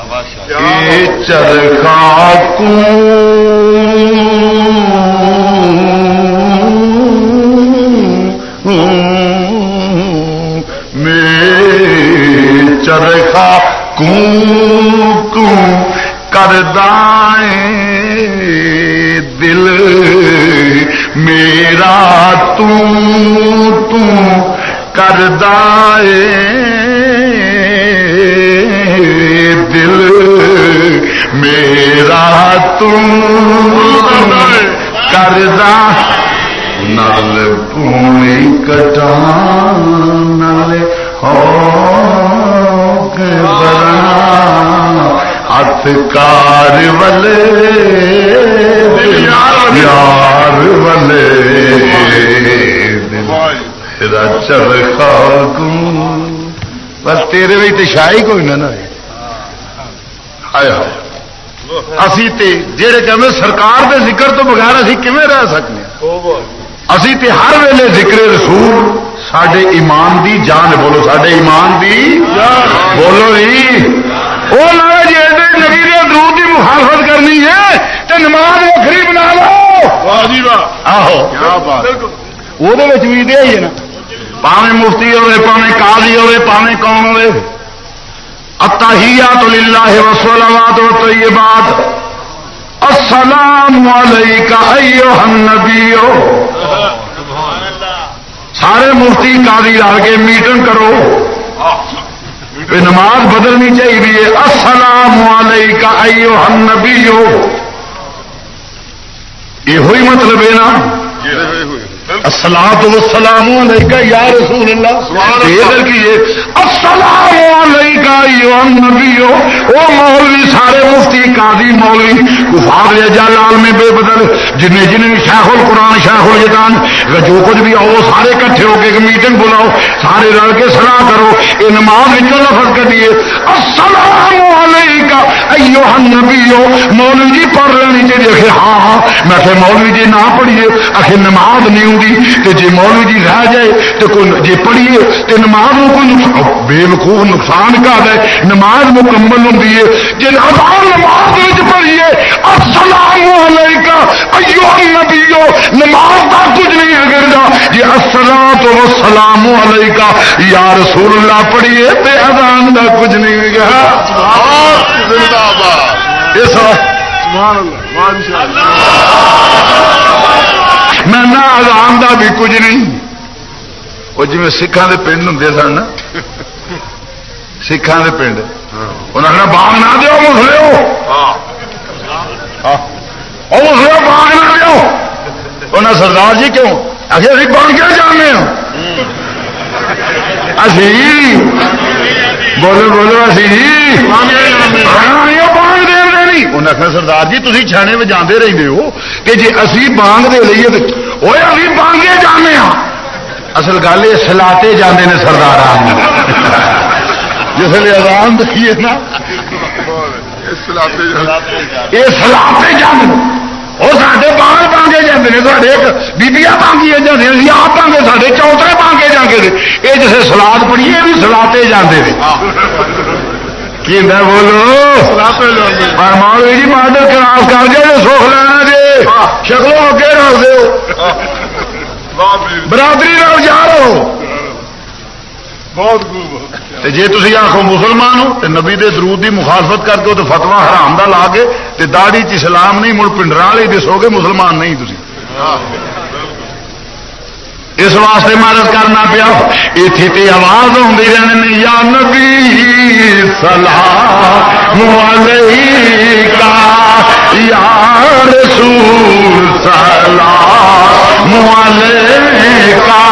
چرخا کو میں چرخا کو کر دل میرا تم کر دل میرا تم کر نل پونی کٹا نل ہو ہاتھ کار والے، یار والے تیرا چرخا کو بس تیرے بھی تو شاہی کوئی نہ اسی تے جڑے کہ سرکار دے ذکر تو بغیر اسی کیویں رہ سکتے اسی تے ہر ویلے ذکر رسول سڈے ایمان دی جان بولو سڈے ایمان دی بولو جی۔ وہ لو جی نبی درود کی مخالفت کرنی ہے تو نماز وکری بنا لو۔ آہو۔ وہ بھی دے ہی ہے نا۔ پاوے مفتی ہوے پاوے قاضی ہوے پاوے کون ہوے اتحیات للہ والصلوات والطیبات السلام علیکہ ایوہ النبی۔ سارے مفتی قاضی لا کے میٹنگ کرو۔ نماز بدلنی چاہیے۔ السلام علیکہ ایوہ النبی۔ یہ مطلب ہے نا؟ السلام تو سلام یا رسول اللہ. ادھر کیجیے السلام نبی وہ مولوی سارے مفتی قاضی مولوی کفار جلال میں بے بدل جن جن شاہ القرآن شاہ الجان جو کچھ بھی آؤ سارے کٹھے ہو کے ایک میٹنگ بلاؤ سارے رل کے سلاح کرو یہ نماز لفظ کریے السلام علیکم نبی مولوی جی پڑھ لینی چاہیے ہاں ہاں میں کہ مولوی جی نہ پڑھیے آخر نماز نہیں ہوں جی مولوی جی رہ جائے تو کوئی جی پڑھیے تو نماز میں کوئی نقصان بے وقوف نقصان کا ہے نماز مکمل ہوں جی نماز پڑھیے السلام علیکم ایو نبیو نماز کا کچھ نہیں ہے گرجا جی السلام تو سلام علیکم یا رسول اللہ پڑھیے بے اذان کا کچھ نہیں زندہ باد اللہ میں نہ آزام کا بھی کچھ نہیں۔ وہ جی سکھان کے پنڈ ہوں سن۔ سکھان کے پنڈ۔ انہوں نے باغ نہ دو مسلے مسلے باغ نہ دو انہیں سردار جی کیوں؟ ابھی ابھی بن کے جانے ہوں اسی بولو بولو اسی بانگ دے نہیں۔ انہیں آخر سردار جی تھی چھانے میں جانے رہتے ہو کہ جی اسی بانگ دے لیے وہ ابھی بانگے جانے ہاں۔ اصل گل یہ سلاتے جانے نے سردار جس لیے آرام دیکھیے نا۔ یہ سلاتے جانے وہ سارے بانگ بانگے جاتے ہیں سارے بیبیا بانگی جاتے ہیں آپ بانگے سارے چوترے بانگے جانے یہ جیسے سلاد پڑی یہ بھی سلاتے جانے کی بولو جی ماڈل کراس کر جائے سوکھ لینا جی شکلوں اگے رکھ دو برادری جا رہو جی تھی آخو مسلمان ہو تو نبی دے درود دی مخالفت کر کے تو فتوا حرام دا لا کے داڑی چ اسلام نہیں مڑ پنڈر والے دسو گے مسلمان نہیں تھی اس واسطے مدد کرنا پیا۔ اتنے آواز آتی رہنے یا نبی سلام کا، یا رسول سلام کا،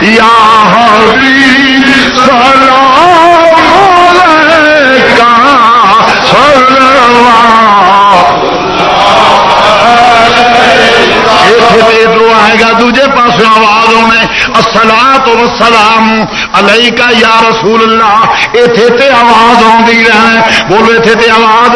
یا حبیب سلام کا سلام اصلا سلام علیہ کا یا رسول اللہ اتنے تے آواز آدھی رہے۔ بولو اتنے تے آواز۔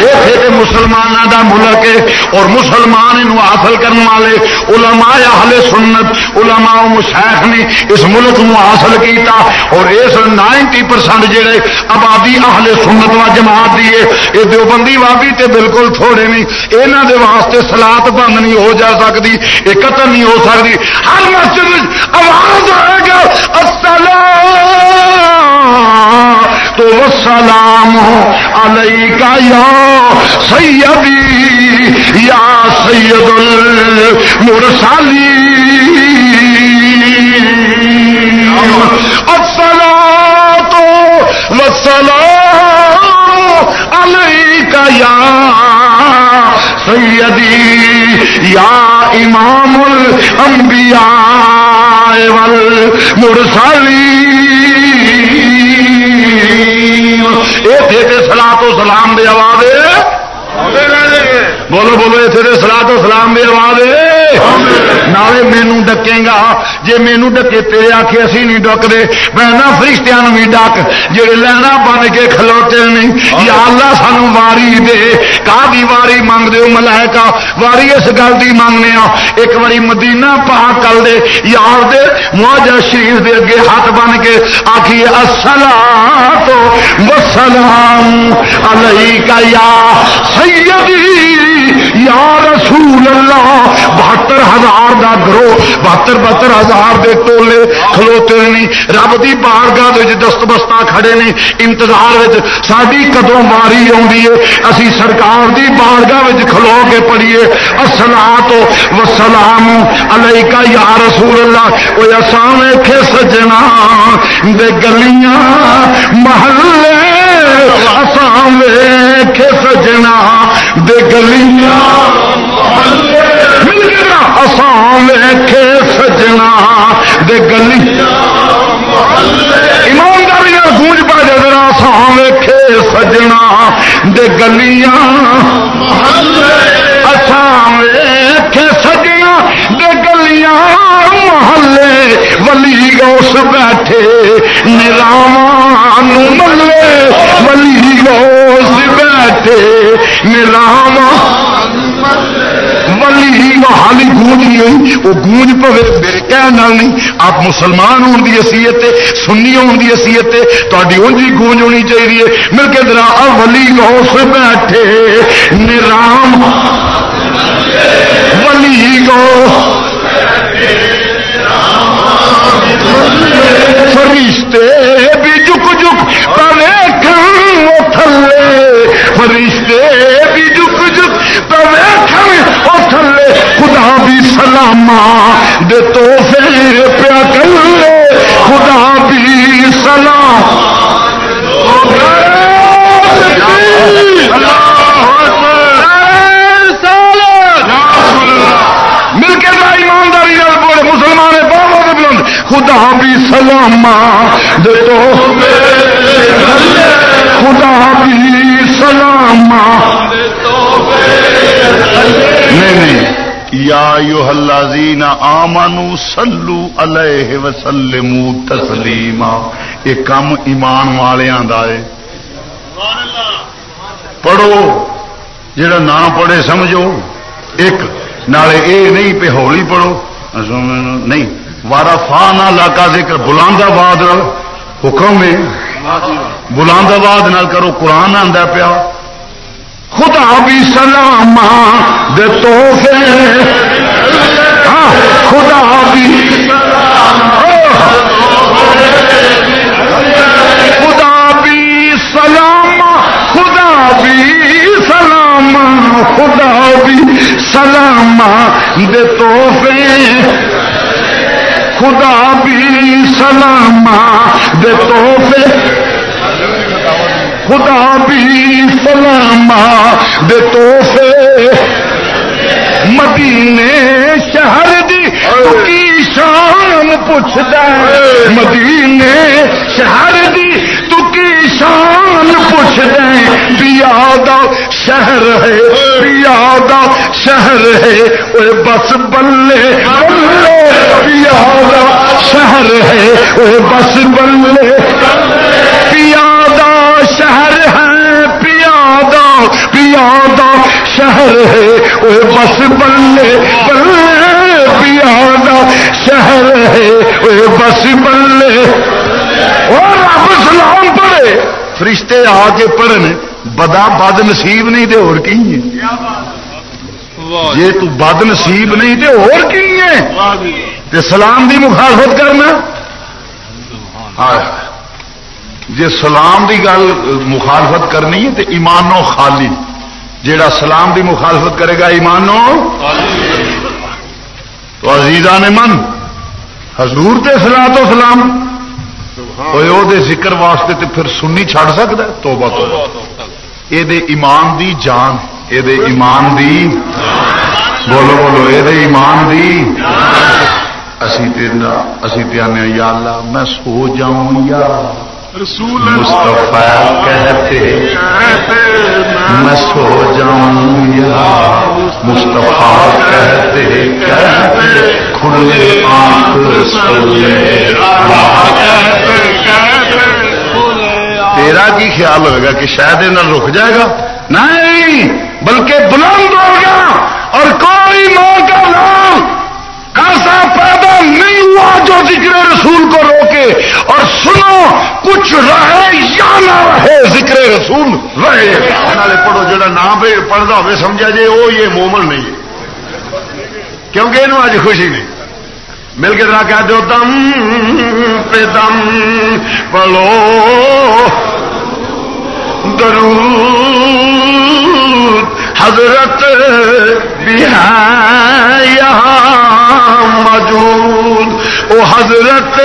اتنے تے مسلمانوں کا ملک ہے۔ اور مسلمان ان حاصل کرنے والے علماء اہل سنت، علماء مشیخ نے اس ملک نو حاصل کیتا۔ اور اس نائنٹی پرسینٹ جڑے آبادی اہل سنت و جماعت دی ہے، یہ دیوبندی وابی تے بالکل تھوڑے نہیں۔ یہاں دے واسطے سلاد بند نہیں ہو جا سکتی، یہ قتل نہیں ہو سکتی۔ ہر مسجد آواز آئے گا، السلام۔ تو سلام علیہ کا یا سیدی، یا سید المرسالی اصلا تو وسلام علیہ کا یا سیدی، یا امام الانبیاء۔ والمرسلین اے تھے تے سلا تو سلام دے آواز بولو بولو اتنے سلا تو سلام دے آواز نالے مینو ڈکے گا جی مینو ڈکے تیرے آخے اسی نہیں ڈکتے میں نہ فرشتیاں بھی ڈک جڑے لینا بن کے کھلوتے نہیں یا اللہ سانو واری دے کا واری منگ دے ملائکا واری اس گل کی منگنے آ ایک باری مدینہ پا کل دے یار دے مواجہ شریف دے اگے ہاتھ بن کے آخی اصلا تو وسلام علیہ کا یا سیدی یا رسول اللہ، بہتر ہزار دا گروہ، بہتر بہتر ہزار دے ٹولے کھلوتے نہیں، رب کی بارگاہ دست بستا کھڑے نے انتظار ساری کدوں ماری آئی ہے، اسی سرکار دی بارگاہ کھلو کے پڑھیے اصلا تو وسلام علیکا یا رسول اللہ۔ وہ اسان ویکھے سجنا دے گلیاں، محلے اسان ویکھے سجنا دے گلیاں۔ محلے مل گیا اسان ویکھے سجنا دے گلی ایمانداری گونج پا جا اسان ویکھے سجنا دے گلیاں۔ محلے ولی گوس بیٹھے نراواں ملے ولی گوس بیٹھے نراواں حالی گونج نہیں وہ گونج پوے میرے کہنا نہیں آپ مسلمان ہونے کی حیثیت سنی ہونے کی حیثیت تاری اونجی گونج ہونی چاہیے مل کے درا ولی گوس بیٹھے نرام ولی گو فرشتے بھی جک جک پوے تھلے۔ فرشتے بھی جک جک پوے تھلے۔ خدا بھی سلاما دے تو پھر پیا کر خدا بھی سلام مل کے ایمانداری بولے مسلمان بہت بلند خدا بھی سلاما دے تو خدا بھی سلاما نہیں نہیں۔ یا یو الذین آمنو سلو علیہ وسلم تسلیما یہ کم ایمان والوں کا ہے۔ پڑھو، جڑا نہ پڑھے سمجھو۔ ایک، نالے اے نہیں پہ ہولی پڑھو۔ نہیں۔ وارا فا نہ لاکا ذکر بلند آباد حکم ہے بلند آباد نال کرو قرآن آتا پیا۔ خدا بھی ہاں، ہاں، سلام دے توحفے خدا بھی خدا بھی سلام خدا بھی سلام خدا بھی سلام، دے توحفے خدا بھی سلام دے توحفے خدا بھی سلام دے توفے مدینے شہر دی کی شان پوچھتا مدینے شہر دی تو کی شان پوچھتا پیا شہر ہے، پیا شہر ہے وہ بس بلے بلے، پیا شہر ہے وہ بس بلے، پیا شہر ہے پیادا پیادا شہر ہے وہ بس بلے بلے پیادا شہر ہے وہ بس بلے سلام پڑھے۔ فرشتے آ کے پڑھن، بدا بد نصیب نہیں تو اور کی جی تو بد نصیب نہیں تو اور کی ہے سلام دی مخالفت کرنا؟ جی سلام دی گل مخالفت کرنی ہے تو ایمانو خالی۔ جیڑا سلام دی مخالفت کرے گا ایمانو؟ تو عزیزا نے من، حضور تے سلا تو سلام۔ دے ذکر واسطے تے پھر سنی چھڑ سکتا ہے تو بات یہ ایمان دی جان یہ ایمان دی بولو بولو یہ ایمان دی اسی یا اللہ میں سو جاؤں یا مصطفیٰ کہتے میں سو جاؤں یا مصطفیٰ کہتے کہتے کھلے آنکھ سلے تیرا کی خیال ہوئے گا کہ شاید یہ رک جائے گا؟ نہیں، بلکہ بلند ہوگا اور کوئی موقع نہ نہیں ہوا جو ذکر رسول کو روکے؟ اور سنو، کچھ رہے یا نہ رہے ذکر رسول؟ رہے۔ پڑھو جا نام پڑھتا ہوئے سمجھا جائے وہ یہ مومن نہیں ہے۔ کیونکہ یہ اج خوشی نہیں۔ مل کے ذرا کہہ دو، دم پہ دم پڑو درود۔ حضرت بھی ہے یہاں موجود۔ او حضرت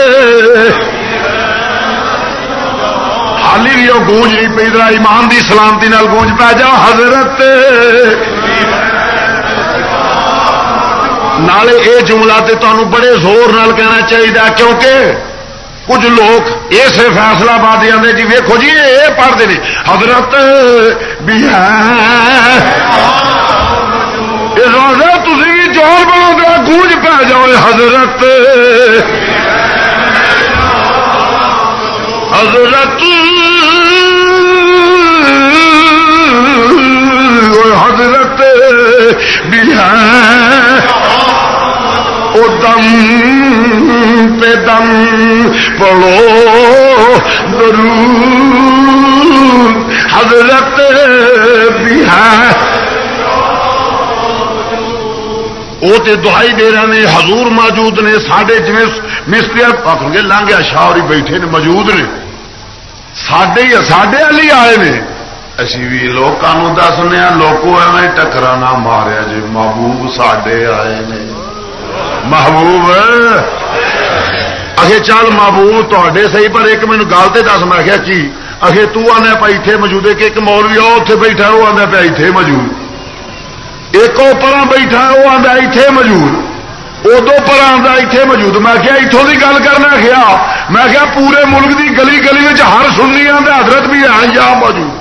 حالی بھی وہ گونج نہیں پی رہا ایمان دی سلامتی نال گونج پہ جا۔ حضرت، نالے یہ جملہ تے تمہیں بڑے زور نال کہنا چاہیے کیونکہ کچھ لوگ اس فیصلہ باد آتے جی ویکو جی یہ پڑھتے ہیں حضرت بھی ہے تھی جوڑ بنو گونج پہ جاؤ حضرت حضرت حضرت بھی ہے دم پہ دم پڑو درود حضرت بھی ہے۔ وہ تو دہائی دے رہے ہیں حضور موجود نے سڈے جی مستری آخر گے لانگیا شاہ اور بیٹھے نے، موجود نے۔ سڈے سڈے والی آئے نے۔ اسی بھی لوگوں دسنے لوگوں ایویں ٹکرا نہ ماریا جی محبوب سڈے آئے نے۔ محبوب اگے چل محبوب تے صحیح پر ایک مینو گل تو دس میں کیا کی اگے تنا پا اتنے موجود ہے کہ ایک مولوی آ اتے بیٹھا وہ آدھا پیا اتے موجود ایک پر بیٹھا وہ آدھا اتے موجود ادو پر آدھا اتے موجود میں کیا اتوں کی گل کرنا کیا میں کیا پورے ملک کی گلی گلی ہر سننی آدھا حضرت بھی ہے یا موجود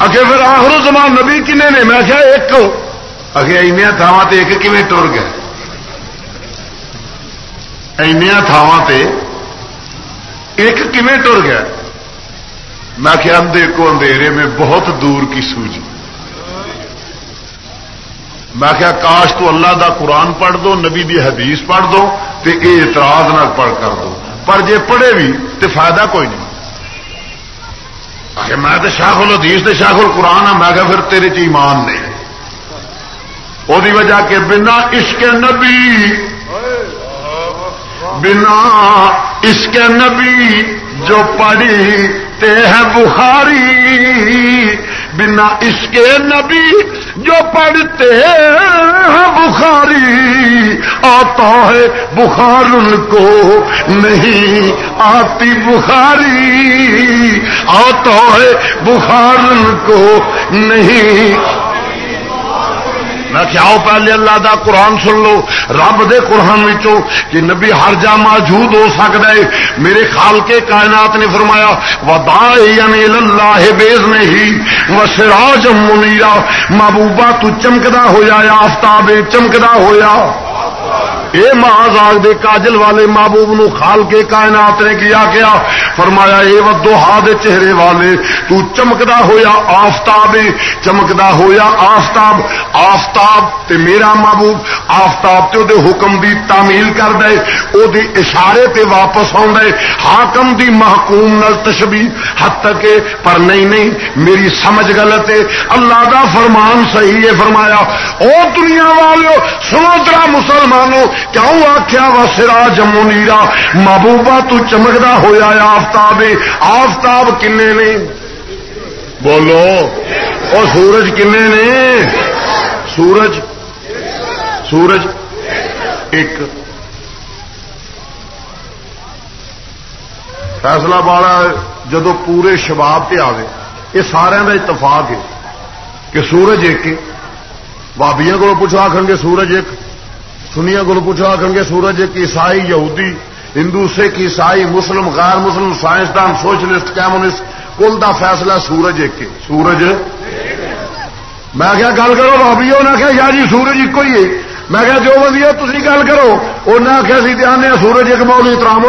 اگے پھر آخر زمان نبی کنے نے میں کیا ایک اگے اینیا تھاواں ایک کیویں ٹر گیا اینیا تھاواں تے ایک کیویں ٹر گیا میں کہ اندھے کو اندھیرے میں بہت دور کی سوجی میں کیا کاش تو اللہ دا قرآن پڑھ دو نبی دی حدیث پڑھ دو تے اے اعتراض نہ پڑھ کر دو پر جے پڑھے بھی تے فائدہ کوئی نہیں میں تو شاخ الحدیث تے شاخ القرآن ہوں میں کہ پھر تیرے چ ایمان نہیں وہ وجہ کے بنا عشق نبی بنا عشق نبی جو پڑھی تے ہے بخاری۔ بنا عشق نبی جو پڑھتے ہیں بخاری۔ آتا ہے بخار ان کو نہیں آتی بخاری۔ آتا ہے بخار ان کو نہیں میں کہ آؤ پہلے اللہ دا قرآن سن لو۔ رب دے قرآن وچوں کہ نبی ہر جا موجود ہو سکتا ہے۔ میرے خال کے کائنات نے فرمایا ودا اللہ بیز ہی و سراج منیرا محبوبہ تو چمکدا ہویا آفتاب چمکدا ہویا۔ اے مہاز دے کاجل والے محبوب نو خال کے کائنات نے کیا کیا؟ فرمایا، اے ودو دے چہرے والے، تو چمکدا ہویا آفتاب چمکدا ہویا آفتاب۔ آفتاب تے میرا محبوب، آفتاب تے دے حکم دی تعمیل کر دے او دی اشارے تے واپس آن دے حاکم دی محکوم نل تشبی حد تک پر نہیں نہیں، میری سمجھ غلط ہے۔ اللہ دا فرمان صحیح ہے، فرمایا، او دنیا والو سنو ترا مسلمانوں کیوں آخیا وا سرا جمو نیرا؟ محبوبہ تو چمکدا ہوا آفتاب آفتاب کنے نے؟ بولو اور سورج کنے نے؟ سورج سورج ایک۔ فیصلہ بالا جدو پورے شباب پہ آئے یہ سارا کا اتفاق ہے کہ سورج ایک بابیا کو پوچھو آخر گے سورج ایک؟ سنیا کو پوچھو آخر گے سورج ایک عیسائی یہودی، ہندو، سکھ، عیسائی، مسلم، غیر مسلم، سائنسدان، سوشلسٹ، کمیونسٹ، کل دا فیصلہ سورج ایک سورج؟ میں کیا گل کرو بابی انہیں آخیا یا جی سورج ایک ہی ہے۔ میں کیا جو بندی تھی گل کرو۔ انہیں آخیا سی دھیان سورج ایک مول احترام